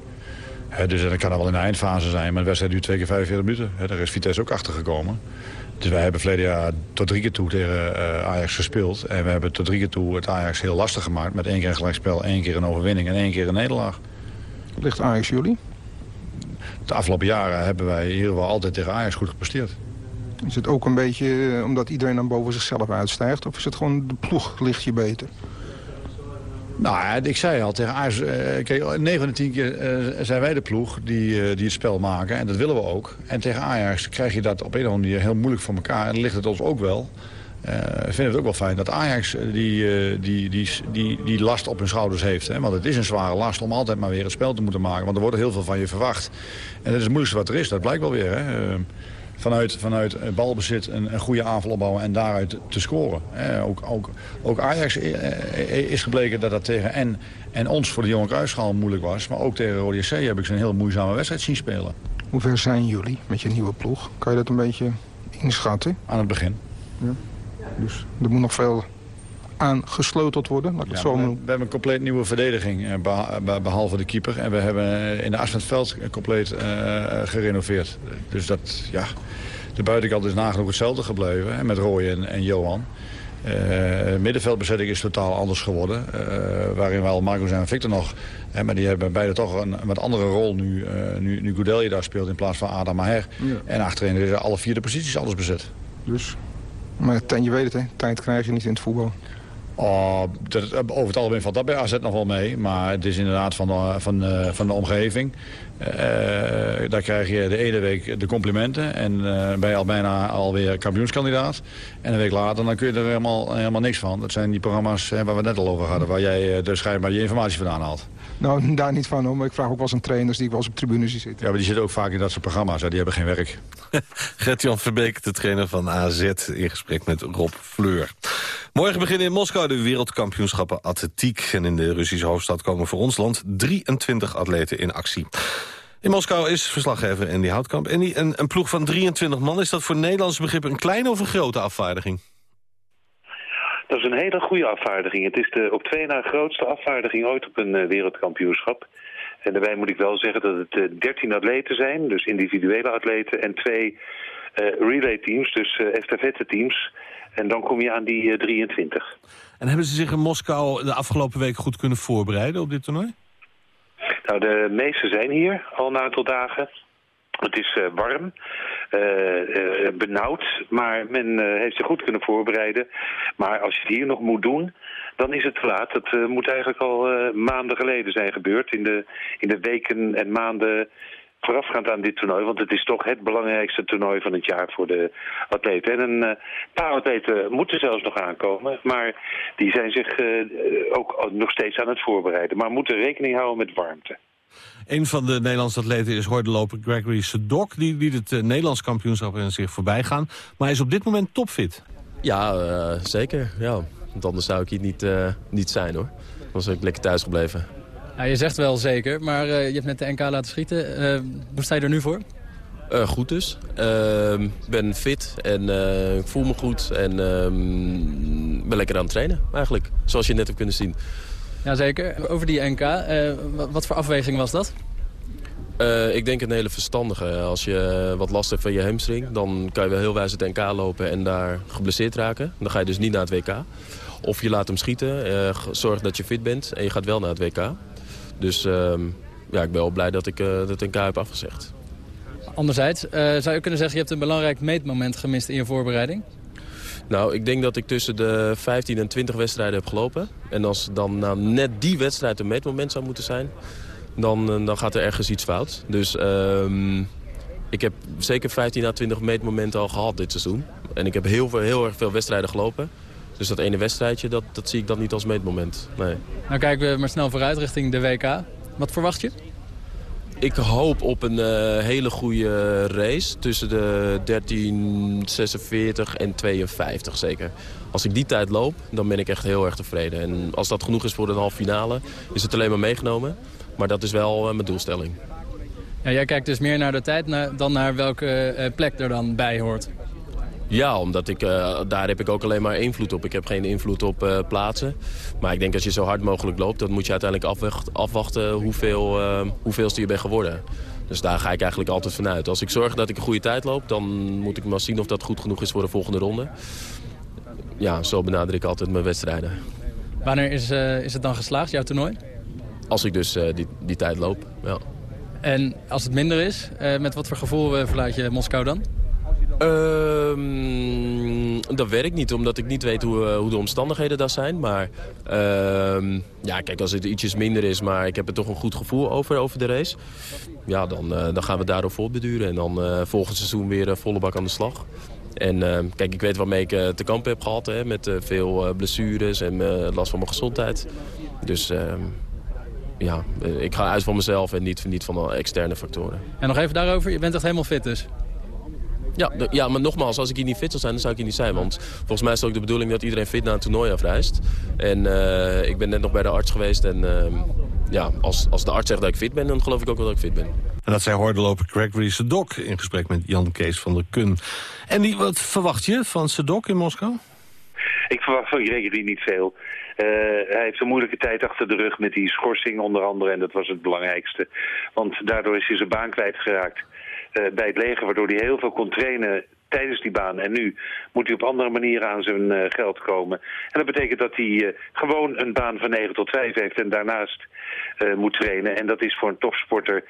Dus dat kan wel in de eindfase zijn. Maar de wedstrijd duurt twee keer 45 minuten. Daar is Vitesse ook achter gekomen. Dus wij hebben verleden jaar tot drie keer toe tegen Ajax gespeeld. En we hebben tot drie keer toe het Ajax heel lastig gemaakt. Met één keer een gelijkspel, één keer een overwinning en één keer een nederlaag. Ligt Ajax jullie? De afgelopen jaren hebben wij in ieder geval altijd tegen Ajax goed gepresteerd. Is het ook een beetje omdat iedereen dan boven zichzelf uitstijgt? Of is het gewoon de ploeg ligt je beter? Nou, ik zei al tegen Ajax... Uh, kijk, 9 van de 10 keer uh, zijn wij de ploeg die, die het spel maken. En dat willen we ook. En tegen Ajax krijg je dat op een of andere manier heel moeilijk voor elkaar. En ligt het ons ook wel. Ik vind het ook wel fijn dat Ajax die, die, die, die, die last op hun schouders heeft. Hè? Want het is een zware last om altijd maar weer het spel te moeten maken. Want er wordt heel veel van je verwacht. En dat is het moeilijkste wat er is. Dat blijkt wel weer. Hè? vanuit, vanuit balbezit een, een goede aanval opbouwen en daaruit te scoren. Eh, ook, ook, ook Ajax is gebleken dat dat tegen en, en ons voor de Jonge Kruisschaal moeilijk was. Maar ook tegen Rode C heb ik ze een heel moeizame wedstrijd zien spelen. Hoe ver zijn jullie met je nieuwe ploeg? Kan je dat een beetje inschatten? Aan het begin. Ja. Dus er moet nog veel aangesleuteld worden. Laat ik het zo we, we, hebben een compleet nieuwe verdediging, behalve de keeper. En we hebben in de as van het veld compleet uh, gerenoveerd. Dus dat, ja, de buitenkant is nagenoeg hetzelfde gebleven. Hè, met Roy en, en Johan. Uh, middenveldbezetting is totaal anders geworden. Uh, waarin wel Marcus en Victor nog... Hè, maar die hebben beide toch een, wat andere rol nu, uh, nu, nu Goudelje daar speelt... in plaats van Adam Maher. Ja. En achterin is alle vier de posities alles bezet. Dus, maar je weet het, hè, tijd krijg je niet in het voetbal. Oh, dat, over het algemeen valt dat bij AZ nog wel mee. Maar het is inderdaad van de, van, de, van de omgeving. Uh, daar krijg je de ene week de complimenten. En ben je al bijna alweer kampioenskandidaat. En een week later dan kun je er helemaal, helemaal niks van. Dat zijn die programma's waar we net al over hadden. Waar jij dus schijnbaar je informatie vandaan haalt. Nou, daar niet van hoor. Maar ik vraag ook wel eens aan trainers die ik wel eens op tribunes zie zitten. Ja, maar die zitten ook vaak in dat soort programma's. Hè. Die hebben geen werk. Gert-Jan Verbeek, de trainer van AZ, in gesprek met Rob Fleur. Morgen beginnen in Moskou de wereldkampioenschappen atletiek. En in de Russische hoofdstad komen voor ons land 23 atleten in actie. In Moskou is verslaggever Andy Houtkamp. Andy, een, een ploeg van 23 man, is dat voor Nederlandse begrip een kleine of een grote afvaardiging? Dat is een hele goede afvaardiging. Het is de op twee na grootste afvaardiging ooit op een uh, wereldkampioenschap. En daarbij moet ik wel zeggen dat het eh, 13 atleten zijn, dus individuele atleten... en twee uh, relay teams, dus estafette teams... En dan kom je aan die 23. En hebben ze zich in Moskou de afgelopen week goed kunnen voorbereiden op dit toernooi? Nou, de meesten zijn hier al een aantal dagen. Het is warm, benauwd, maar men heeft zich goed kunnen voorbereiden. Maar als je het hier nog moet doen, dan is het te laat. Het moet eigenlijk al maanden geleden zijn gebeurd. In de, in de weken en maanden voorafgaand aan dit toernooi. Want het is toch het belangrijkste toernooi van het jaar voor de atleten. En een paar atleten moeten zelfs nog aankomen. Maar die zijn zich ook nog steeds aan het voorbereiden. Maar moeten rekening houden met warmte. Een van de Nederlandse atleten is hordenloper Gregory Sedok. Die liet het uh, Nederlands kampioenschap in zich voorbij gaan. Maar hij is op dit moment topfit. Ja, uh, zeker. Ja. Want anders zou ik hier niet, uh, niet zijn hoor. Dan was ik lekker thuis gebleven. Ja, je zegt wel zeker, maar je hebt net de NK laten schieten. hoe sta je er nu voor? Uh, goed dus. Uh, Ik ben fit en uh, ik voel me goed en ehm, ben lekker aan het trainen eigenlijk. Zoals je net hebt kunnen zien. Jazeker. Over die NK, wat voor afweging was dat? ik denk een hele verstandige. Als je wat last hebt van je hamstring, dan kan je wel heel wijs het NK lopen en daar geblesseerd raken. Dan ga je dus niet naar het WK. Of je laat hem schieten, zorg dat je fit bent en je gaat wel naar het WK. Dus ehm, ja, ik ben wel blij dat ik het NK heb afgezegd. Anderzijds, zou je kunnen zeggen... je hebt een belangrijk meetmoment gemist in je voorbereiding? Nou, ik denk dat ik tussen de 15 en 20 wedstrijden heb gelopen. En als dan nou net die wedstrijd een meetmoment zou moeten zijn... dan, eh, dan gaat er ergens iets fout. Dus uh, ik heb zeker 15 à 20 meetmomenten al gehad dit seizoen. En ik heb heel, veel, heel erg veel wedstrijden gelopen. Dus dat ene wedstrijdje, dat, dat zie ik dan niet als meetmoment. Nee. Nou kijken we maar snel vooruit richting de WK. Wat verwacht je? Ik hoop op een uh, hele goede race tussen de 13.46 en 52 zeker. Als ik die tijd loop, dan ben ik echt heel erg tevreden. En als dat genoeg is voor een halve finale, is het alleen maar meegenomen. Maar dat is wel uh, mijn doelstelling. Ja, jij kijkt dus meer naar de tijd dan naar welke uh, plek er dan bij hoort. Ja, omdat ik, uh, daar heb ik ook alleen maar invloed op. Ik heb geen invloed op uh, plaatsen. Maar ik denk als je zo hard mogelijk loopt... dan moet je uiteindelijk afwachten, afwachten hoeveel, uh, hoeveelste je bent geworden. Dus daar ga ik eigenlijk altijd vanuit. Als ik zorg dat ik een goede tijd loop... dan moet ik maar zien of dat goed genoeg is voor de volgende ronde. Ja, zo benader ik altijd mijn wedstrijden. Wanneer is, is het dan geslaagd, jouw toernooi? Als ik dus die, die tijd loop, ja. En als het minder is, met wat voor gevoel verlaat je Moskou dan? Um, dat werkt niet, omdat ik niet weet hoe, hoe de omstandigheden daar zijn. Maar um, ja, kijk, als het ietsjes minder is, maar ik heb er toch een goed gevoel over, over de race. Ja, dan, uh, dan gaan we daarop voortbeduren. En dan uh, volgend seizoen weer volle bak aan de slag. En uh, kijk, ik weet waarmee ik te kampen heb gehad. Hè, met veel blessures en last van mijn gezondheid. Dus ehm, ja, ik ga uit van mezelf en niet, niet van externe factoren. En nog even daarover, je bent echt helemaal fit dus? Ja, de, ja, maar nogmaals, als ik hier niet fit zou zijn, dan zou ik hier niet zijn. Want volgens mij is het ook de bedoeling dat iedereen fit naar een toernooi afreist. En uh, ik ben net nog bij de arts geweest. En uh, ja, als, als de arts zegt dat ik fit ben, dan geloof ik ook wel dat ik fit ben. En dat zei hordenloper Gregory Sedok in gesprek met Jan Kees van der Kun. En die, wat verwacht je van Sedok in Moskou? Ik verwacht van Gregory niet veel. Uh, hij heeft een moeilijke tijd achter de rug met die schorsing onder andere. En dat was het belangrijkste. Want daardoor is hij zijn baan kwijtgeraakt. Uh, bij het leger, waardoor hij heel veel kon trainen tijdens die baan. En nu moet hij op andere manieren aan zijn uh, geld komen. En dat betekent dat hij uh, gewoon een baan van 9 tot 5 heeft en daarnaast moet trainen. En dat is voor een topsporter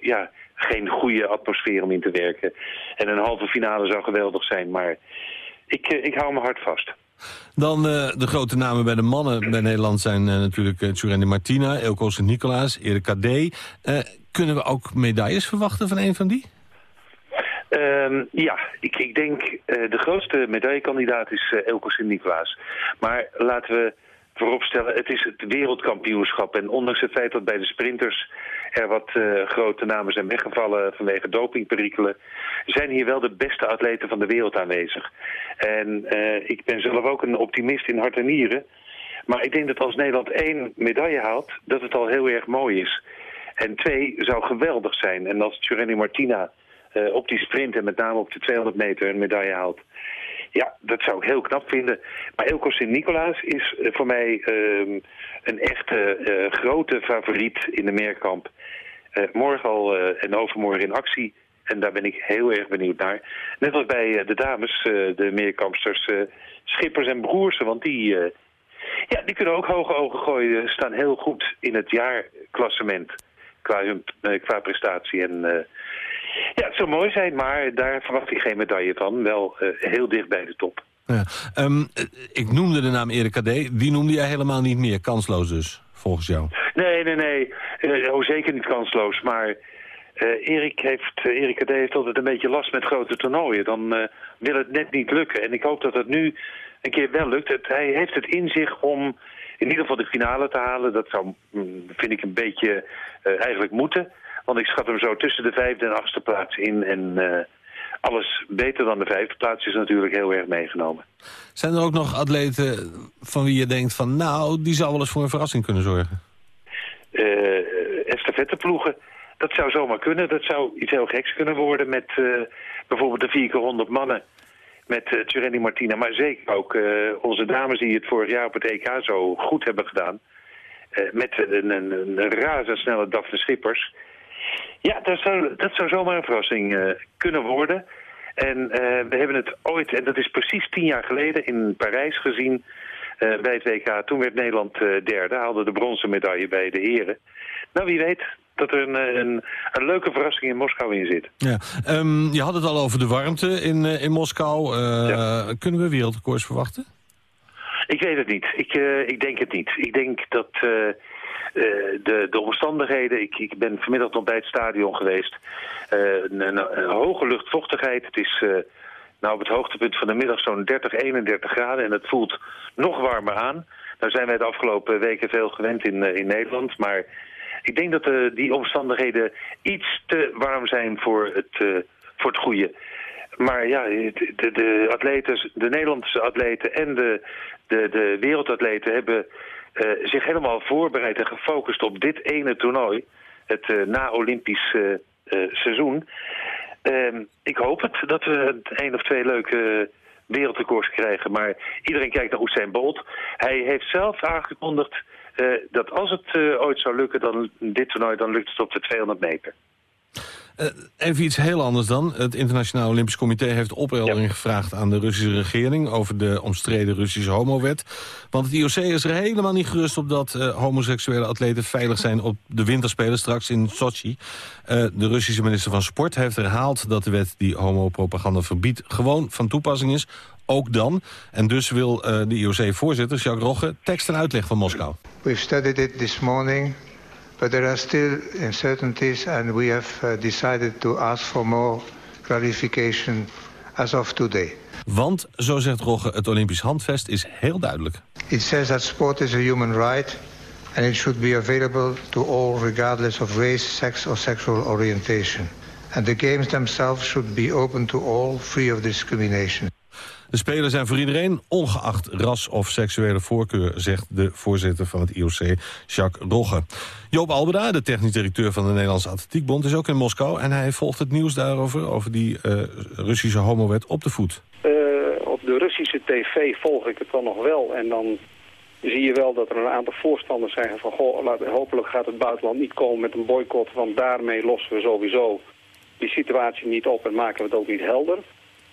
ja, geen goede atmosfeer om in te werken. En een halve finale zou geweldig zijn, maar ik, ik hou me hard vast. Dan de grote namen bij de mannen bij Nederland zijn natuurlijk uh, Martina, Elko Sint-Nicolaas, Erik Kadé. kunnen we ook medailles verwachten van een van die? Um, ja, ik, ik denk de grootste medaillekandidaat is Elko Sint-Nicolaas. Maar laten we vooropstellen, het is het wereldkampioenschap. En ondanks het feit dat bij de sprinters er wat uh, grote namen zijn weggevallen vanwege dopingperikelen, zijn hier wel de beste atleten van de wereld aanwezig. En uh, ik ben zelf ook een optimist in hart en nieren. Maar ik denk dat als Nederland één medaille haalt, dat het al heel erg mooi is. En twee zou geweldig zijn. En als Tjureni Martina uh, op die sprint en met name op de 200 meter een medaille haalt. Ja, dat zou ik heel knap vinden. Maar Elko Sint-Nicolaas is uh, voor mij uh, een echte uh, grote favoriet in de meerkamp. morgen al en overmorgen in actie. En daar ben ik heel erg benieuwd naar. Net als bij de dames, de meerkampsters, Schippers en Broersen. Want die, ja, die kunnen ook hoge ogen gooien. Staan heel goed in het jaarklassement qua, hun, qua prestatie. En ja, het zou mooi zijn, maar daar verwacht ik geen medaille van. Wel uh, heel dicht bij de top. Ja. Um, ik noemde de naam Erik Kadé. Die noemde jij helemaal niet meer. Kansloos dus, volgens jou? Nee, nee, nee. Uh, oh, zeker niet kansloos. Maar uh, Erik, heeft, Erik Kadé heeft altijd een beetje last met grote toernooien. Dan wil het net niet lukken. En ik hoop dat het nu een keer wel lukt. Het, hij heeft het in zich om in ieder geval de finale te halen. Dat zou, mm, vind ik, een beetje eh, eigenlijk moeten. Want ik schat hem zo tussen de vijfde en achtste plaats in. En eh, alles beter dan de vijfde plaats is natuurlijk heel erg meegenomen. Zijn er ook nog atleten van wie je denkt van... nou, die zou wel eens voor een verrassing kunnen zorgen? eh estafetteploegen. Dat zou zomaar kunnen. Dat zou iets heel geks kunnen worden met bijvoorbeeld de 4 keer 100 mannen. Met uh, Tjereni Martina, maar zeker ook onze dames die het vorig jaar op het EK zo goed hebben gedaan. Met een, een, een razendsnelle Daphne Schippers. Ja, dat zou, dat zou zomaar een verrassing eh, kunnen worden. En eh, we hebben het ooit, en dat is precies tien jaar geleden, in Parijs gezien eh, bij het WK. Toen werd Nederland derde, haalde de bronzen medaille bij de heren. Nou, wie weet dat er een, een, een leuke verrassing in Moskou in zit. Ja. Ehm, je had het al over de warmte in, in Moskou. Kunnen we wereldrecords verwachten? Ik weet het niet. Ik, ik denk het niet. Ik denk dat de, de omstandigheden... Ik, ik ben vanmiddag nog bij het stadion geweest. Eh, een, een- hoge luchtvochtigheid. Het is eh, nou op het hoogtepunt van de middag zo'n 30, 31 graden. En het voelt nog warmer aan. Nou zijn wij de afgelopen weken veel gewend in, eh, in Nederland. Maar ik denk dat eh, die omstandigheden iets te warm zijn voor het, eh, voor het goede. Maar ja, de, de atleten, de Nederlandse atleten en de, de, de wereldatleten hebben eh, zich helemaal voorbereid en gefocust op dit ene toernooi. Het eh, na-Olympisch eh, seizoen. Ehm, ik hoop het dat we één of twee leuke wereldrecords krijgen. Maar iedereen kijkt naar Usain Bolt. Hij heeft zelf aangekondigd dat als het ooit zou lukken, dan dit toernooi, dan lukt het op de 200 meter. Eh, even iets heel anders dan. Het Internationaal Olympisch Comité heeft opheldering gevraagd aan de Russische regering over de omstreden Russische homowet. Want het IOC is er helemaal niet gerust op dat eh, homoseksuele atleten veilig zijn op de winterspelen straks in Sochi. Eh, de Russische minister van Sport heeft herhaald dat de wet die homopropaganda verbiedt gewoon van toepassing is. Ook dan. En dus wil eh, de IOC-voorzitter Jacques Rogge tekst en uitleg van Moskou. We've studied it this morning, but there are still uncertainties, and we have uh, decided to ask for more clarification as of today. Want, zo zegt Rogge, het Olympisch handvest is heel duidelijk. It says that sport is a human right, and it should be available to all regardless of race, sex, or sexual orientation. And the games themselves should be open to all, free of discrimination. De Spelen zijn voor iedereen, ongeacht ras of seksuele voorkeur... zegt de voorzitter van het IOC, Jacques Rogge. Joop Albeda, de technisch directeur van de Nederlandse Atletiekbond... is ook in Moskou en hij volgt het nieuws daarover... over die eh, Russische homowet op de voet. Eh, op de Russische tv volg ik het dan nog wel. En dan zie je wel dat er een aantal voorstanders zeggen van... Goh, hopelijk gaat het buitenland niet komen met een boycott... want daarmee lossen we sowieso die situatie niet op en maken we het ook niet helder.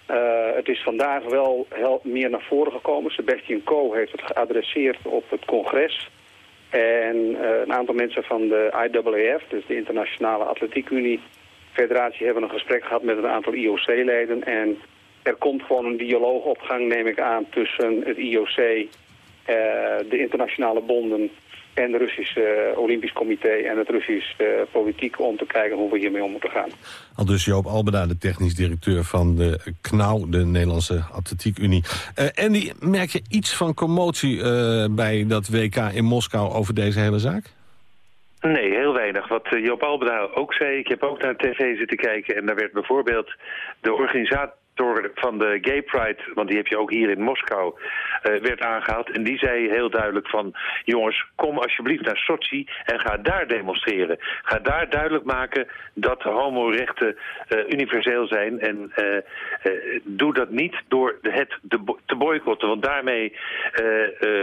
Eh, het is vandaag wel meer naar voren gekomen. Sebastian Coe heeft het geadresseerd op het congres. En eh, een aantal mensen van de IAAF, dus de Internationale Atletiek Unie Federatie, hebben een gesprek gehad met een aantal IOC-leden. En er komt gewoon een dialoog op gang, neem ik aan, tussen het IOC, eh, de internationale bonden en het Russische eh, Olympisch Comité en het Russische eh, politiek om te kijken hoe we hiermee om moeten gaan. Al dus Joop Albeda, de technisch directeur van de KNAU, de Nederlandse Atletiek Unie. Eh, Andy, merk je iets van commotie eh, bij dat WK in Moskou over deze hele zaak? Nee, heel weinig. Wat Joop Albeda ook zei, ik heb ook naar tv zitten kijken... en daar werd bijvoorbeeld de organisator van de Gay Pride... want die heb je ook hier in Moskou, eh, werd aangehaald. En die zei heel duidelijk van... jongens, kom alsjeblieft naar Sochi en ga daar demonstreren. Ga daar duidelijk maken dat homorechten eh, universeel zijn. En eh, doe dat niet door het te boycotten. Want daarmee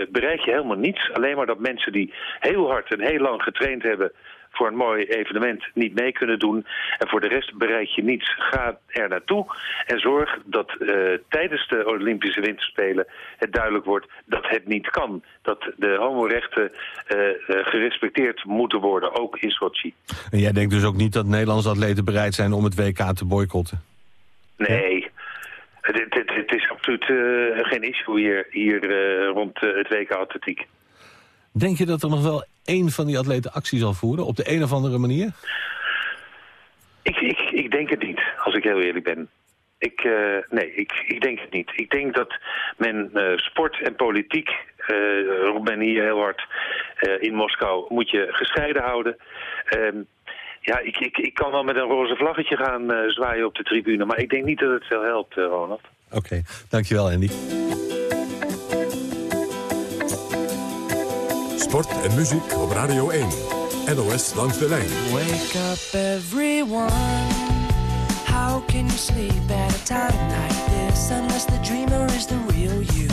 bereik je helemaal niets. Alleen maar dat mensen die heel hard en heel lang getraind hebben voor een mooi evenement niet mee kunnen doen. En voor de rest bereik je niets. Ga er naartoe en zorg dat eh, tijdens de Olympische Winterspelen het duidelijk wordt dat het niet kan. Dat de homorechten eh, gerespecteerd moeten worden, ook in Sochi. En jij denkt dus ook niet dat Nederlandse atleten bereid zijn om het WK te boycotten? Nee, het, het, het is absoluut geen issue hier, hier rond het WK Atletiek. Denk je dat er nog wel één van die atleten actie zal voeren op de een of andere manier? Ik, ik, ik denk het niet, als ik heel eerlijk ben. Ik, eh, nee, ik, ik denk het niet. Ik denk dat men eh, sport en politiek uh, ben hier heel hard in Moskou, moet je gescheiden houden. Ehm, ja, ik, ik, ik kan wel met een roze vlaggetje gaan zwaaien op de tribune, maar ik denk niet dat het veel helpt, Ronald. Oké, dankjewel Andy. Sport en muziek op Radio 1. NOS langs de lijn. Wake up everyone. How can you sleep at a time like this unless the dreamer is the real you?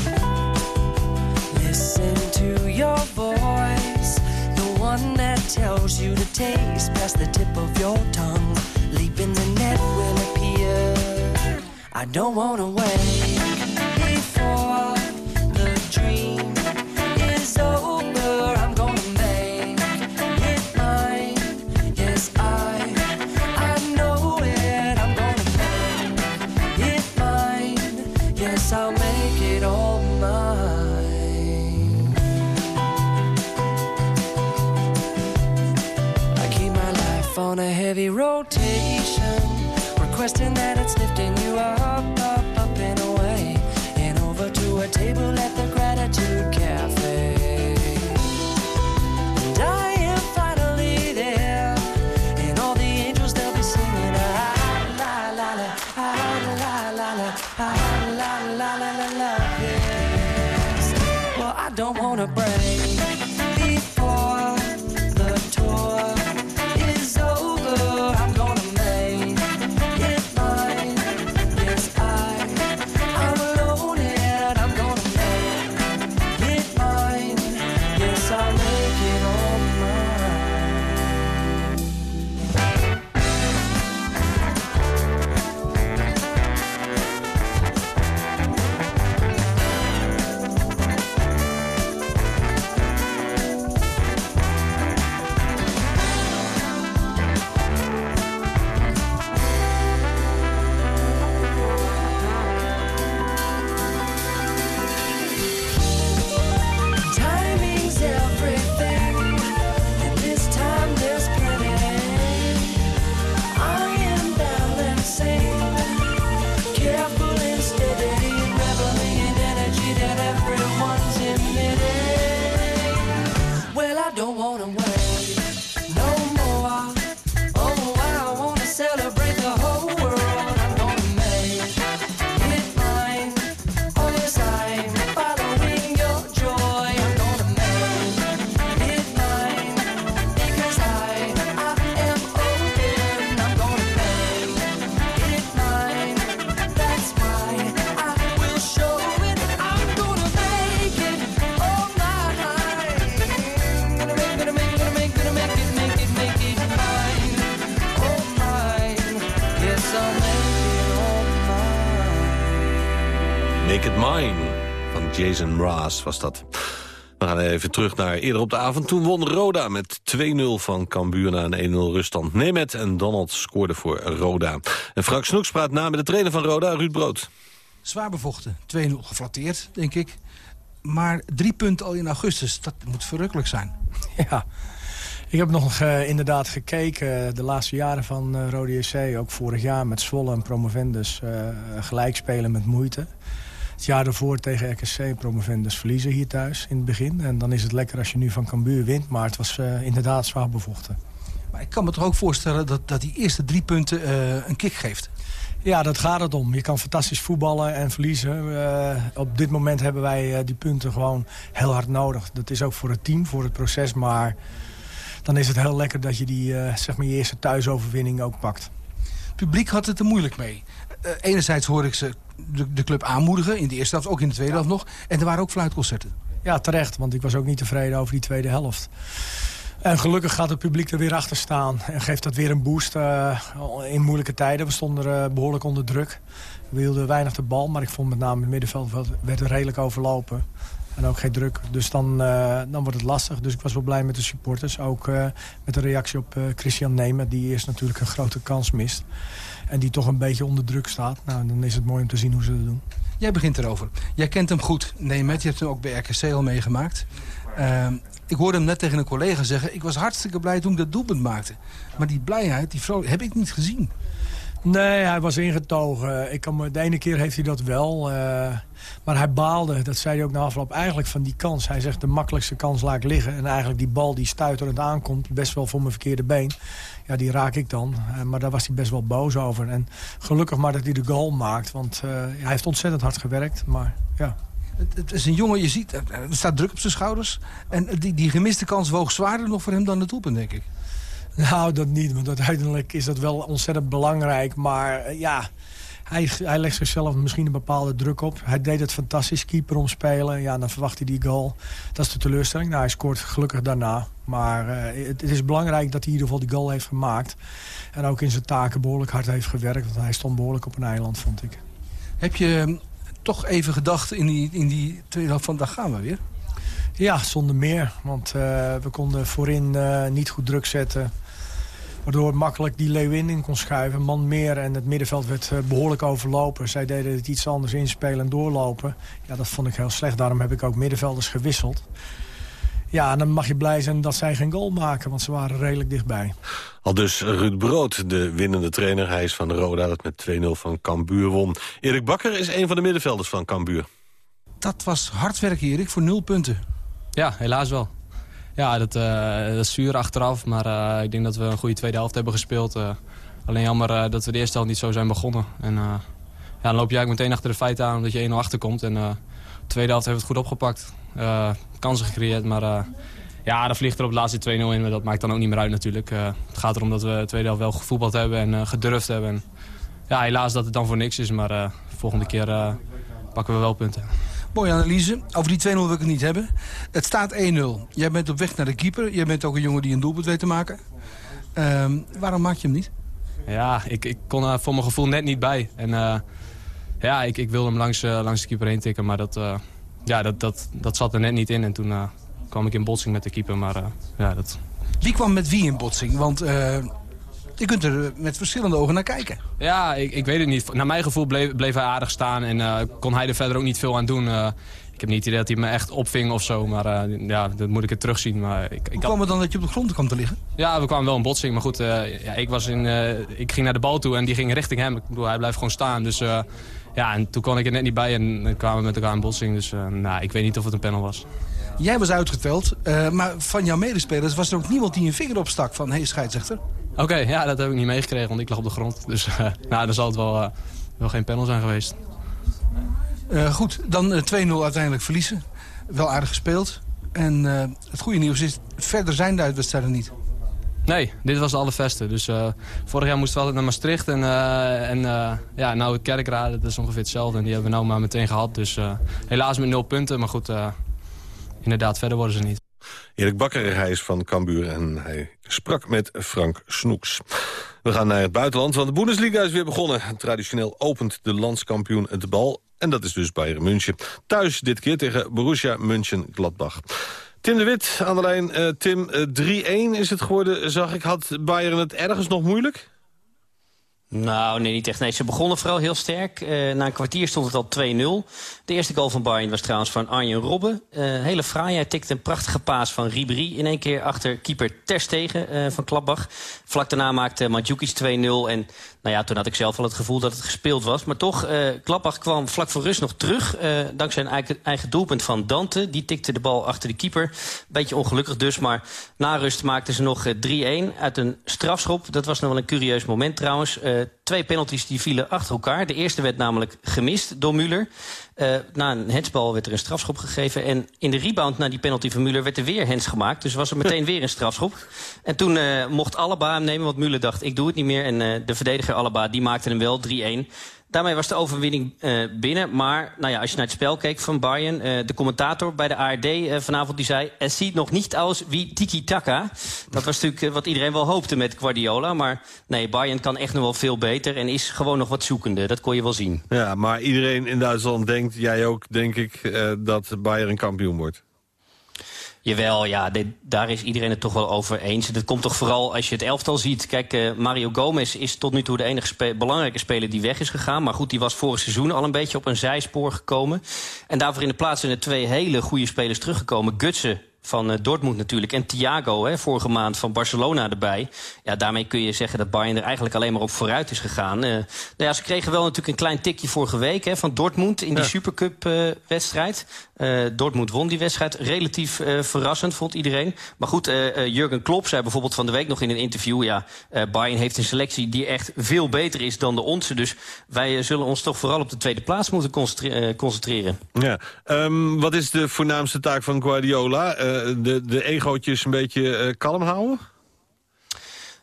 Listen to your voice, the one that tells you to taste past the tip of your tongue. Leap in the net will appear. I don't wanna wait before requesting that it's lifting you up, up, up and away, and over to a table at the Make It Mine van Jason Mraz was dat. We gaan even terug naar eerder op de avond. Toen won Roda met 2-0 van Cambuur na een 1-0 ruststand. Nemet en Donald scoorden voor Roda. En Frank Snoeks praat na met de trainer van Roda, Ruud Brood. Zwaar bevochten. 2-0 geflatteerd, denk ik. Maar drie punten al in augustus, dat moet verrukkelijk zijn. Ja, ik heb nog eh, inderdaad gekeken de laatste jaren van uh, Rode JC. Ook vorig jaar met Zwolle en Promovendus uh, gelijk spelen met moeite. Het jaar daarvoor tegen RKC Promovendus verliezen hier thuis in het begin. En dan is het lekker als je nu van Cambuur wint. Maar het was uh, inderdaad zwaar bevochten. Maar ik kan me toch ook voorstellen dat, dat die eerste drie punten uh, een kick geeft? Ja, dat gaat het om. Je kan fantastisch voetballen en verliezen. Uh, op dit moment hebben wij die punten gewoon heel hard nodig. Dat is ook voor het team, voor het proces. Maar dan is het heel lekker dat je die, zeg maar je eerste thuisoverwinning ook pakt. Het publiek had het er moeilijk mee. enerzijds hoor ik ze de, de, club aanmoedigen. In de eerste helft, ook in de tweede helft nog. En er waren ook fluitconcerten. Ja, terecht. Want ik was ook niet tevreden over die tweede helft. En gelukkig gaat het publiek er weer achter staan. En geeft dat weer een boost uh, in moeilijke tijden. We stonden uh, behoorlijk onder druk. We hielden weinig de bal. Maar ik vond met name het middenveld werd er redelijk overlopen. En ook geen druk. Dus dan, uh, dan wordt het lastig. Dus ik was wel blij met de supporters. Ook met de reactie op Christian Nemen. Die eerst natuurlijk een grote kans mist. En die toch een beetje onder druk staat. Nou, dan is het mooi om te zien hoe ze dat doen. Jij begint erover. Jij kent hem goed. Nee, met je hebt hem ook bij RKC al meegemaakt. Uh, ik hoorde hem net tegen een collega zeggen... ik was hartstikke blij toen ik dat doelpunt maakte. Maar die blijheid, die vrolijk, heb ik niet gezien. Nee, hij was ingetogen. Ik kan me, de ene keer heeft hij dat wel. eh, maar hij baalde, dat zei hij ook na afloop, eigenlijk van die kans. Hij zegt de makkelijkste kans laat ik liggen. En eigenlijk die bal die stuiterend aankomt, best wel voor mijn verkeerde been. Ja, die raak ik dan. Eh, maar daar was hij best wel boos over. En gelukkig maar dat hij de goal maakt. Want eh, hij heeft ontzettend hard gewerkt. Maar ja, Het, is een jongen, je ziet, er staat druk op zijn schouders. En die, die gemiste kans woog zwaarder nog voor hem dan het doelpunt, denk ik. Nou, dat niet. Want uiteindelijk is dat wel ontzettend belangrijk. Maar eh, ja, hij, hij legt zichzelf misschien een bepaalde druk op. Hij deed het fantastisch, keeper omspelen. Ja, dan verwacht hij die goal. Dat is de teleurstelling. Nou, hij scoort gelukkig daarna. Maar eh, het, het is belangrijk dat hij in ieder geval die goal heeft gemaakt. En ook in zijn taken behoorlijk hard heeft gewerkt. Want hij stond behoorlijk op een eiland, vond ik. Heb je hm, toch even gedacht in die, in die tweede helft van, daar gaan we weer? Ja, zonder meer. Want eh, we konden voorin niet goed druk zetten. Waardoor makkelijk die Leeuwin in kon schuiven. Een man meer en het middenveld werd eh, behoorlijk overlopen. Zij deden het iets anders inspelen en doorlopen. Ja, dat vond ik heel slecht. Daarom heb ik ook middenvelders gewisseld. Ja, en dan mag je blij zijn dat zij geen goal maken. Want ze waren redelijk dichtbij. Al dus Ruud Brood, de winnende trainer. Hij is van Roda dat met 2-0 van Cambuur won. Erik Bakker is een van de middenvelders van Cambuur. Dat was hard werken, Erik, voor nul punten. Ja, helaas wel. Ja, dat, eh, dat is zuur achteraf. Maar eh, ik denk dat we een goede tweede helft hebben gespeeld. Eh, alleen jammer dat we de eerste helft niet zo zijn begonnen. En ja, dan loop je eigenlijk meteen achter de feiten aan omdat je 1-0 achterkomt. En de tweede helft heeft het goed opgepakt. Kansen gecreëerd, maar ja, dan vliegt er op de laatste 2-0 in. Maar dat maakt dan ook niet meer uit natuurlijk. Het gaat erom dat we de tweede helft wel gevoetbald hebben en gedurfd hebben. En, ja, helaas dat het dan voor niks is, maar de volgende keer pakken we wel punten. Mooie analyse. Over die 2-0 wil ik het niet hebben. Het staat 1-0. Jij bent op weg naar de keeper. Jij bent ook een jongen die een doelpunt weet te maken. Ehm, waarom maak je hem niet? Ja, ik, ik kon er voor mijn gevoel net niet bij. En eh, ja, ik, ik wilde hem langs, eh, langs de keeper heen tikken, maar dat, eh, ja, dat, dat, dat zat er net niet in. En toen kwam ik in botsing met de keeper, maar ja, dat... Wie kwam met wie in botsing? Want je kunt er met verschillende ogen naar kijken. Ja, ik, ik weet het niet. Naar mijn gevoel bleef, bleef hij aardig staan en eh, kon hij er verder ook niet veel aan doen. Eh, ik heb niet het idee dat hij me echt opving of zo, maar eh, ja, dat moet ik het terugzien. Maar ik, ik Hoe kwam het dan dat je op de grond kwam te liggen? Ja, we kwamen wel in botsing. Maar goed, eh, ja, ik, was in, eh, ik ging naar de bal toe en die ging richting hem. Ik bedoel, hij blijft gewoon staan. Dus eh, ja, en toen kon ik er net niet bij en dan kwamen we met elkaar in botsing. Dus eh, nou, ik weet niet of het een panel was. Jij was uitgeteld, eh, maar van jouw medespelers was er ook niemand die een vinger opstak van... hé, hey, scheidsrechter. Oké, ja, dat heb ik niet meegekregen, want ik lag op de grond. Dus eh, nou, dan zal het wel, eh, wel geen panel zijn geweest. Eh, goed, dan eh, 2-0 uiteindelijk verliezen. Wel aardig gespeeld. En het goede nieuws is, verder zijn de uitwedstrijden niet. Nee, dit was de allerbeste. Dus vorig jaar moesten we altijd naar Maastricht. En, en ja, nou het Kerkrade, dat is ongeveer hetzelfde. En die hebben we nou maar meteen gehad. Dus helaas met nul punten. Maar goed, inderdaad, verder worden ze niet. Erik Bakker, hij is van Cambuur en hij sprak met Frank Snoeks. We gaan naar het buitenland, want de Bundesliga is weer begonnen. Traditioneel opent de landskampioen het bal. En dat is dus Bayern München. Thuis dit keer tegen Borussia München-Gladbach. Tim de Wit aan de lijn. Eh, Tim, eh, 3-1 is het geworden, zag ik. Had Bayern het ergens nog moeilijk? Nou, nee, niet echt. Nee, ze begonnen vooral heel sterk. Eh, na een kwartier stond het al 2-0. De eerste goal van Bayern was trouwens van Arjen Robben. Eh, hele fraai. Hij tikte een prachtige paas van Ribéry. In één keer achter keeper Ter Stegen eh, van Klappbach. Vlak daarna maakte Mandzukic 2-0. En nou ja, toen had ik zelf al het gevoel dat het gespeeld was. Maar toch, eh kwam vlak voor rust nog terug. eh, dankzij een eigen, doelpunt van Dante. Die tikte de bal achter de keeper. Beetje ongelukkig dus. Maar na rust maakten ze nog eh, 3-1 uit een strafschop. Dat was nog wel een curieus moment trouwens. Twee penalties die vielen achter elkaar. De eerste werd namelijk gemist door Müller. Eh, na een hensbal werd er een strafschop gegeven. En in de rebound na die penalty van Müller werd er weer hens gemaakt. Dus was er meteen weer een strafschop. En toen eh, mocht Alaba hem nemen, want Müller dacht ik doe het niet meer. En eh, de verdediger Alaba die maakte hem wel 3-1. Daarmee was de overwinning eh, binnen. Maar nou ja, als je naar het spel keek van Bayern... eh, de commentator bij de ARD eh, vanavond die zei... het ziet nog niet aus wie tiki-taka. Dat was natuurlijk wat iedereen wel hoopte met Guardiola. Maar nee, Bayern kan echt nog wel veel beter... en is gewoon nog wat zoekende. Dat kon je wel zien. Ja, maar iedereen in Duitsland denkt, jij ook, denk ik, dat Bayern kampioen wordt. Jawel, ja, daar is iedereen het toch wel over eens. Dat komt toch vooral als je het elftal ziet. Kijk, eh, Mario Gomez is tot nu toe de enige belangrijke speler die weg is gegaan. Maar goed, die was vorig seizoen al een beetje op een zijspoor gekomen. En daarvoor in de plaats zijn er twee hele goede spelers teruggekomen. Gutsen van eh, Dortmund natuurlijk. En Thiago, hè, vorige maand van Barcelona erbij. Ja, daarmee kun je zeggen dat Bayern er eigenlijk alleen maar op vooruit is gegaan. Eh, nou ja, ze kregen wel natuurlijk een klein tikje vorige week hè, van Dortmund in die Supercup-wedstrijd. Dortmund won die wedstrijd relatief eh, verrassend, vond iedereen. Maar goed, eh, eh, Jurgen Klopp zei bijvoorbeeld van de week nog in een interview... ja, eh, Bayern heeft een selectie die echt veel beter is dan de onze. Dus wij eh, zullen ons toch vooral op de tweede plaats moeten concentre- eh, concentreren. Ja. Ehm, wat is de voornaamste taak van Guardiola? Eh, de, de egootjes een beetje eh, kalm houden?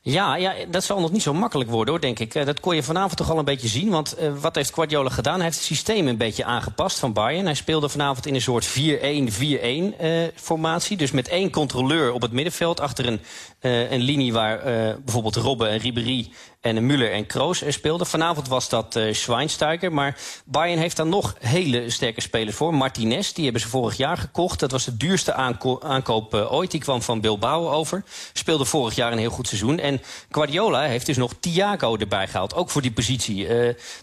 Ja, ja, dat zal nog niet zo makkelijk worden, hoor, denk ik. Eh, dat kon je vanavond toch al een beetje zien. Want eh, wat heeft Guardiola gedaan? Hij heeft het systeem een beetje aangepast van Bayern. Hij speelde vanavond in een soort 4-1-4-1-formatie. dus met één controleur op het middenveld... achter een, eh, een linie waar eh, bijvoorbeeld Robben en Ribéry... en eh, Müller en Kroos eh, speelden. Vanavond was dat eh Schweinsteiger. Maar Bayern heeft daar nog hele sterke spelers voor. Martinez, die hebben ze vorig jaar gekocht. Dat was de duurste aanko- aankoop eh, ooit. Die kwam van Bilbao over. Speelde vorig jaar een heel goed seizoen. En Guardiola heeft dus nog Thiago erbij gehaald. Ook voor die positie. Eh,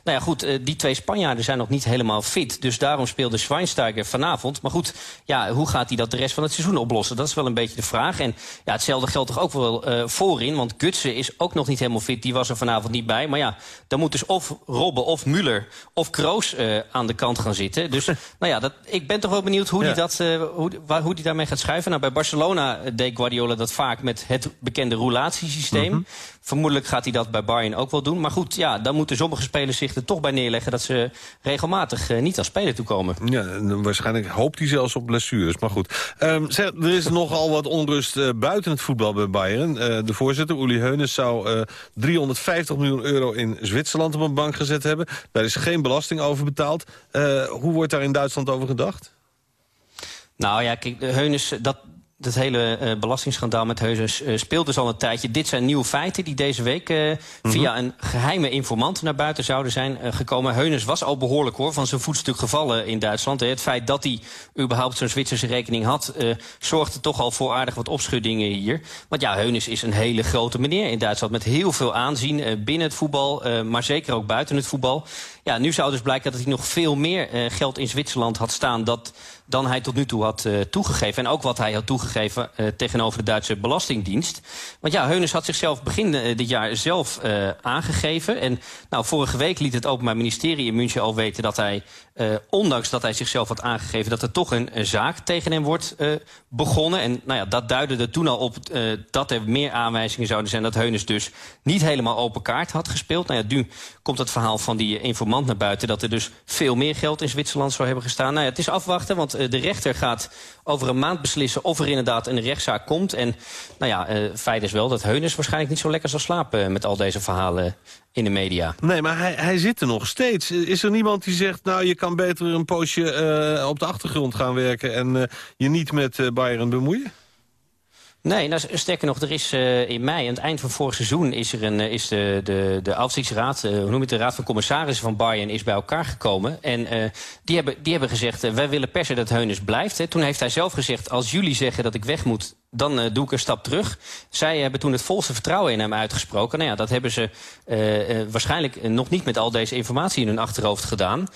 nou ja, goed, eh, die twee Spanjaarden zijn nog niet helemaal fit. Dus daarom speelde Schweinsteiger vanavond. Maar goed, ja, hoe gaat hij dat de rest van het seizoen oplossen? Dat is wel een beetje de vraag. En ja, hetzelfde geldt toch ook wel eh, voorin. Want Gutsen is ook nog niet helemaal fit. Die was er vanavond niet bij. Maar ja, dan moet dus of Robben of Müller of Kroos aan de kant gaan zitten. Dus nou ja, dat, ik ben toch wel benieuwd hoe hij Ja. dat, hoe, waar, hoe die daarmee gaat schuiven. Nou, bij Barcelona deed Guardiola dat vaak met het bekende roulatiesysteem. Mhm. Vermoedelijk gaat hij dat bij Bayern ook wel doen. Maar goed, ja, dan moeten sommige spelers zich er toch bij neerleggen... dat ze regelmatig eh, niet aan spelen toekomen. Ja, waarschijnlijk hoopt hij zelfs op blessures. Maar goed. Ehm, zeg, er is nogal wat onrust eh, buiten het voetbal bij Bayern. Eh, de voorzitter, Uli Heunes, zou eh, 350 miljoen euro in Zwitserland op een bank gezet hebben. Daar is geen belasting over betaald. Hoe wordt daar in Duitsland over gedacht? Nou ja, kijk, de Heunes, dat, dat hele eh, belastingsschandaal met Heunes eh, speelt dus al een tijdje. Dit zijn nieuwe feiten die deze week eh, via een geheime informant naar buiten zouden zijn gekomen. Heunes was al behoorlijk hoor, van zijn voetstuk gevallen in Duitsland. hè. Het feit dat hij überhaupt zo'n Zwitserse rekening had, zorgde toch al voor aardig wat opschuddingen hier. Want ja, Heunes is een hele grote meneer in Duitsland met heel veel aanzien binnen het voetbal, maar zeker ook buiten het voetbal. Ja, nu zou dus blijken dat hij nog veel meer geld in Zwitserland had staan dat, dan hij tot nu toe had eh, toegegeven. En ook wat hij had toegegeven eh, tegenover de Duitse Belastingdienst. Want ja, Heunes had zichzelf begin eh, dit jaar zelf aangegeven. En nou, vorige week liet het Openbaar Ministerie in München al weten dat hij, ondanks dat hij zichzelf had aangegeven, dat er toch een, zaak tegen hem wordt begonnen. En nou ja, dat duidde er toen al op dat er meer aanwijzingen zouden zijn dat Heunes dus niet helemaal open kaart had gespeeld. Nou ja, nu komt het verhaal van die informant naar buiten dat er dus veel meer geld in Zwitserland zou hebben gestaan. Nou ja, het is afwachten, want de rechter gaat over een maand beslissen of er inderdaad een rechtszaak komt. En nou ja, eh, feit is wel dat Heunes waarschijnlijk niet zo lekker zal slapen eh, met al deze verhalen in de media. Nee, maar hij, hij zit er nog steeds. Is er niemand die zegt, nou, je kan beter een poosje eh, op de achtergrond gaan werken... en eh, je niet met eh, Bayern bemoeien? Nee, nou, sterker nog, er is eh, in mei, aan het eind van vorig seizoen... is, er een, eh, is de, de, de afzichtsraad, eh, hoe noem het, de raad van commissarissen van Bayern... is bij elkaar gekomen. En die, hebben, die hebben gezegd, wij willen per se dat Heunes blijft. Hè. Toen heeft hij zelf gezegd, als jullie zeggen dat ik weg moet... dan eh, doe ik een stap terug. Zij hebben toen het volste vertrouwen in hem uitgesproken. Nou ja, dat hebben ze eh, eh, waarschijnlijk nog niet met al deze informatie in hun achterhoofd gedaan.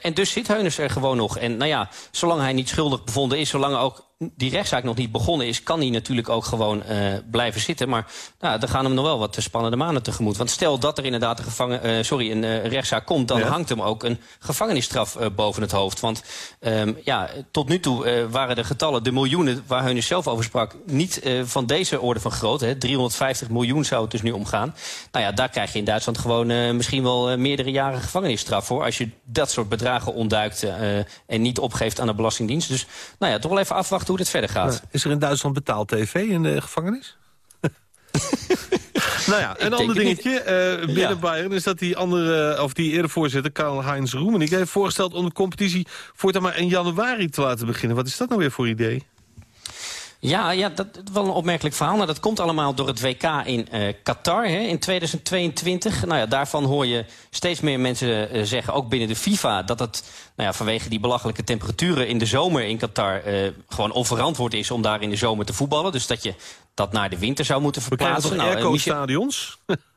En dus zit Heunes er gewoon nog. En nou ja, zolang hij niet schuldig bevonden is, zolang ook die rechtszaak nog niet begonnen is... kan hij natuurlijk ook gewoon blijven zitten. Maar nou, er gaan hem nog wel wat spannende maanden tegemoet. Want stel dat er inderdaad een, gevangen, sorry, een rechtszaak komt... dan Ja. hangt hem ook een gevangenisstraf boven het hoofd. Want ehm, ja, tot nu toe waren de getallen, de miljoenen... waar Heunis zelf over sprak, niet eh, van deze orde van grootte. Hè. 350 miljoen zou het dus nu omgaan. Nou ja, daar krijg je in Duitsland gewoon eh, misschien wel eh, meerdere jaren gevangenisstraf voor... als je dat soort bedragen ontduikt eh, en niet opgeeft aan de Belastingdienst. Dus nou ja, toch wel even afwachten hoe dit verder gaat. Ja, Is er in Duitsland betaald tv in de gevangenis? nou ja, een ander dingetje eh, binnen Ja. Bayern is dat die andere, of die eerder voorzitter, Karl-Heinz Roemenik, heeft voorgesteld om de competitie voortaan maar in januari te laten beginnen. Wat is dat nou weer voor idee? Ja, ja, dat is wel een opmerkelijk verhaal. Nou, dat komt allemaal door het WK in eh, Qatar hè, in 2022. Nou ja, daarvan hoor je steeds meer mensen eh, zeggen, ook binnen de FIFA... dat het nou ja, vanwege die belachelijke temperaturen in de zomer in Qatar... eh, gewoon onverantwoord is om daar in de zomer te voetballen. Dus dat je dat naar de winter zou moeten We verplaatsen. toch Nou, airco-stadions?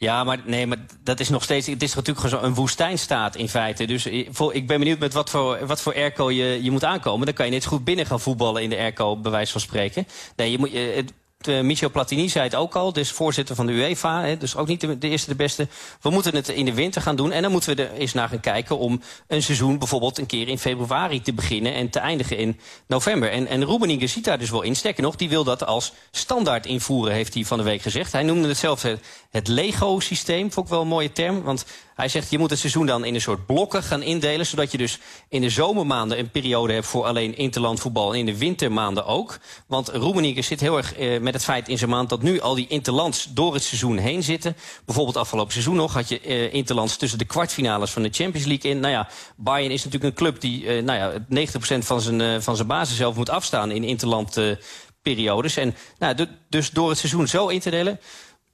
Ja, maar, nee, maar dat is nog steeds... Het is natuurlijk gewoon een woestijnstaat in feite. Dus ik ben benieuwd met wat voor, wat voor airco je, je moet aankomen. Dan kan je net goed binnen gaan voetballen in de airco, bij wijze van spreken. Nee, je moet... je- het, eh, Michel Platini zei het ook al, dus voorzitter van de UEFA. Hè, dus ook niet de, de eerste de beste. We moeten het in de winter gaan doen. En dan moeten we er eens naar gaan kijken om een seizoen bijvoorbeeld een keer in februari te beginnen en te eindigen in november. En, en Roemeninge ziet daar dus wel in. Sterker nog, die wil dat als standaard invoeren, heeft hij van de week gezegd. Hij noemde het zelf het, het Lego-systeem. Vond ik wel een mooie term. Want hij zegt, je moet het seizoen dan in een soort blokken gaan indelen. Zodat je dus in de zomermaanden een periode hebt voor alleen interlandvoetbal. En in de wintermaanden ook. Want Roemeninge zit heel erg eh, met het feit in zijn maand dat nu al die interlands door het seizoen heen zitten. Bijvoorbeeld afgelopen seizoen nog had je eh, interlands tussen de kwartfinales van de Champions League in. Nou ja, Bayern is natuurlijk een club die eh, nou ja, 90% van zijn, van zijn basis zelf moet afstaan in interland eh, periodes. En nou, du- dus door het seizoen zo in te delen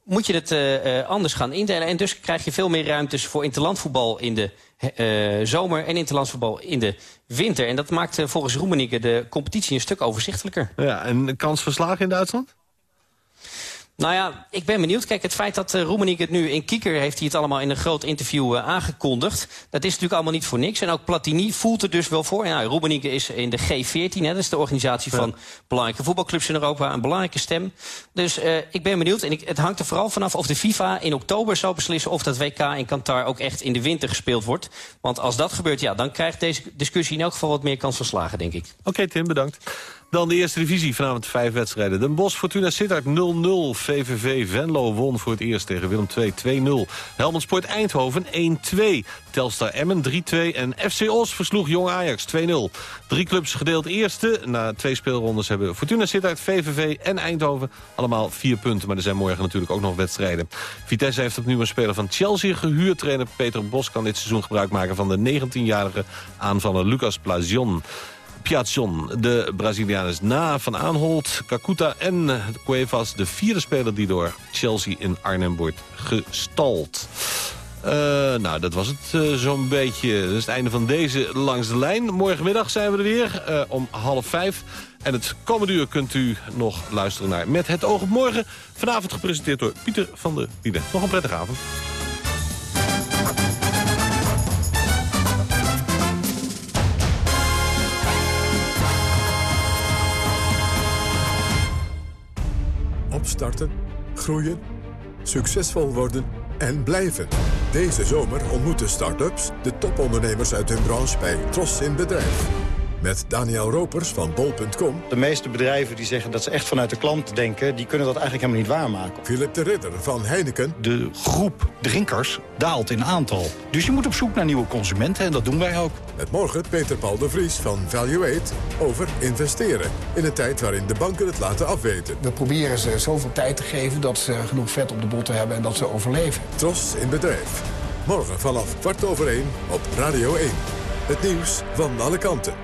moet je het eh, eh, anders gaan indelen. En dus krijg je veel meer ruimtes voor interlandvoetbal in de eh, zomer... en interlandvoetbal in de winter. En dat maakt volgens Roemenigge de competitie een stuk overzichtelijker. Ja, en kans verslagen in Duitsland? Nou ja, ik ben benieuwd. Kijk, het feit dat uh, Roemenik het nu in Kieker heeft hij het allemaal in een groot interview uh, aangekondigd. Dat is natuurlijk allemaal niet voor niks. En ook Platini voelt er dus wel voor. Ja, Roemenik is in de G14, hè, dat is de organisatie ja. van belangrijke voetbalclubs in Europa, een belangrijke stem. Dus uh, ik ben benieuwd. En ik, het hangt er vooral vanaf of de FIFA in oktober zal beslissen of dat WK in Qatar ook echt in de winter gespeeld wordt. Want als dat gebeurt, ja, dan krijgt deze discussie in elk geval wat meer kans van slagen, denk ik. Oké, okay, Tim, bedankt. Dan de eerste divisie, vanavond vijf wedstrijden. Den Bosch, Fortuna Sittard 0-0. VVV Venlo won voor het eerst tegen Willem II 2-0. Helmond Sport Eindhoven 1-2. Telstar Emmen 3-2. En FC Os versloeg Jong Ajax 2-0. Drie clubs gedeeld eerste. Na twee speelrondes hebben Fortuna Sittard, VVV en Eindhoven allemaal vier punten. Maar er zijn morgen natuurlijk ook nog wedstrijden. Vitesse heeft opnieuw een speler van Chelsea gehuurd. Trainer Peter Bos kan dit seizoen gebruik maken van de 19-jarige aanvaller Lucas Plazion. Piazon. De Braziliaan is na Van Aanholt, Kakuta en Cuevas... de vierde speler die door Chelsea in Arnhem wordt gestald. Uh, nou, dat was het uh, zo'n beetje. Dat is het einde van deze Langs de Lijn. Morgenmiddag zijn we er weer uh, om half vijf. En het komende uur kunt u nog luisteren naar Met het oog op morgen. Vanavond gepresenteerd door Pieter van der Wielen. Nog een prettige avond. Opstarten, groeien, succesvol worden en blijven. Deze zomer ontmoeten start-ups de topondernemers uit hun branche bij Tros in Bedrijf. Met Daniel Ropers van bol.com. De meeste bedrijven die zeggen dat ze echt vanuit de klant denken... die kunnen dat eigenlijk helemaal niet waarmaken. Philip de Ridder van Heineken. De groep drinkers daalt in aantal. Dus je moet op zoek naar nieuwe consumenten en dat doen wij ook. Met morgen Peter Paul de Vries van Valuate over investeren. In een tijd waarin de banken het laten afweten. We proberen ze zoveel tijd te geven dat ze genoeg vet op de botten hebben en dat ze overleven. Tros in bedrijf. Morgen vanaf kwart over één op Radio 1. Het nieuws van alle kanten.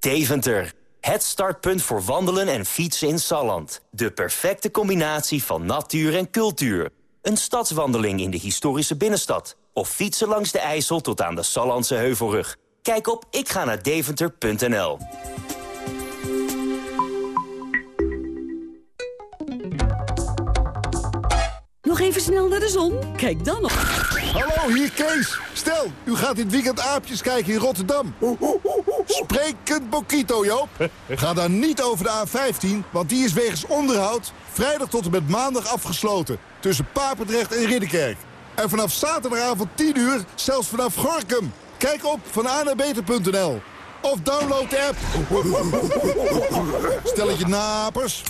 Deventer. Het startpunt voor wandelen en fietsen in Salland. De perfecte combinatie van natuur en cultuur. Een stadswandeling in de historische binnenstad. Of fietsen langs de IJssel tot aan de Sallandse Heuvelrug. Kijk op ikga-naar-deventer.nl. Nog even snel naar de zon? Kijk dan nog. Hallo, hier Kees. Stel, u gaat dit weekend aapjes kijken in Rotterdam. Sprekend Bokito, Joop. Ga daar niet over de A15, want die is wegens onderhoud... vrijdag tot en met maandag afgesloten. Tussen Papendrecht en Ridderkerk. En vanaf zaterdagavond 10 uur zelfs vanaf Gorkum. Kijk op van beter.nl Of download de app. Stelletje napers.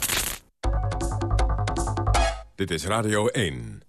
Dit is Radio 1.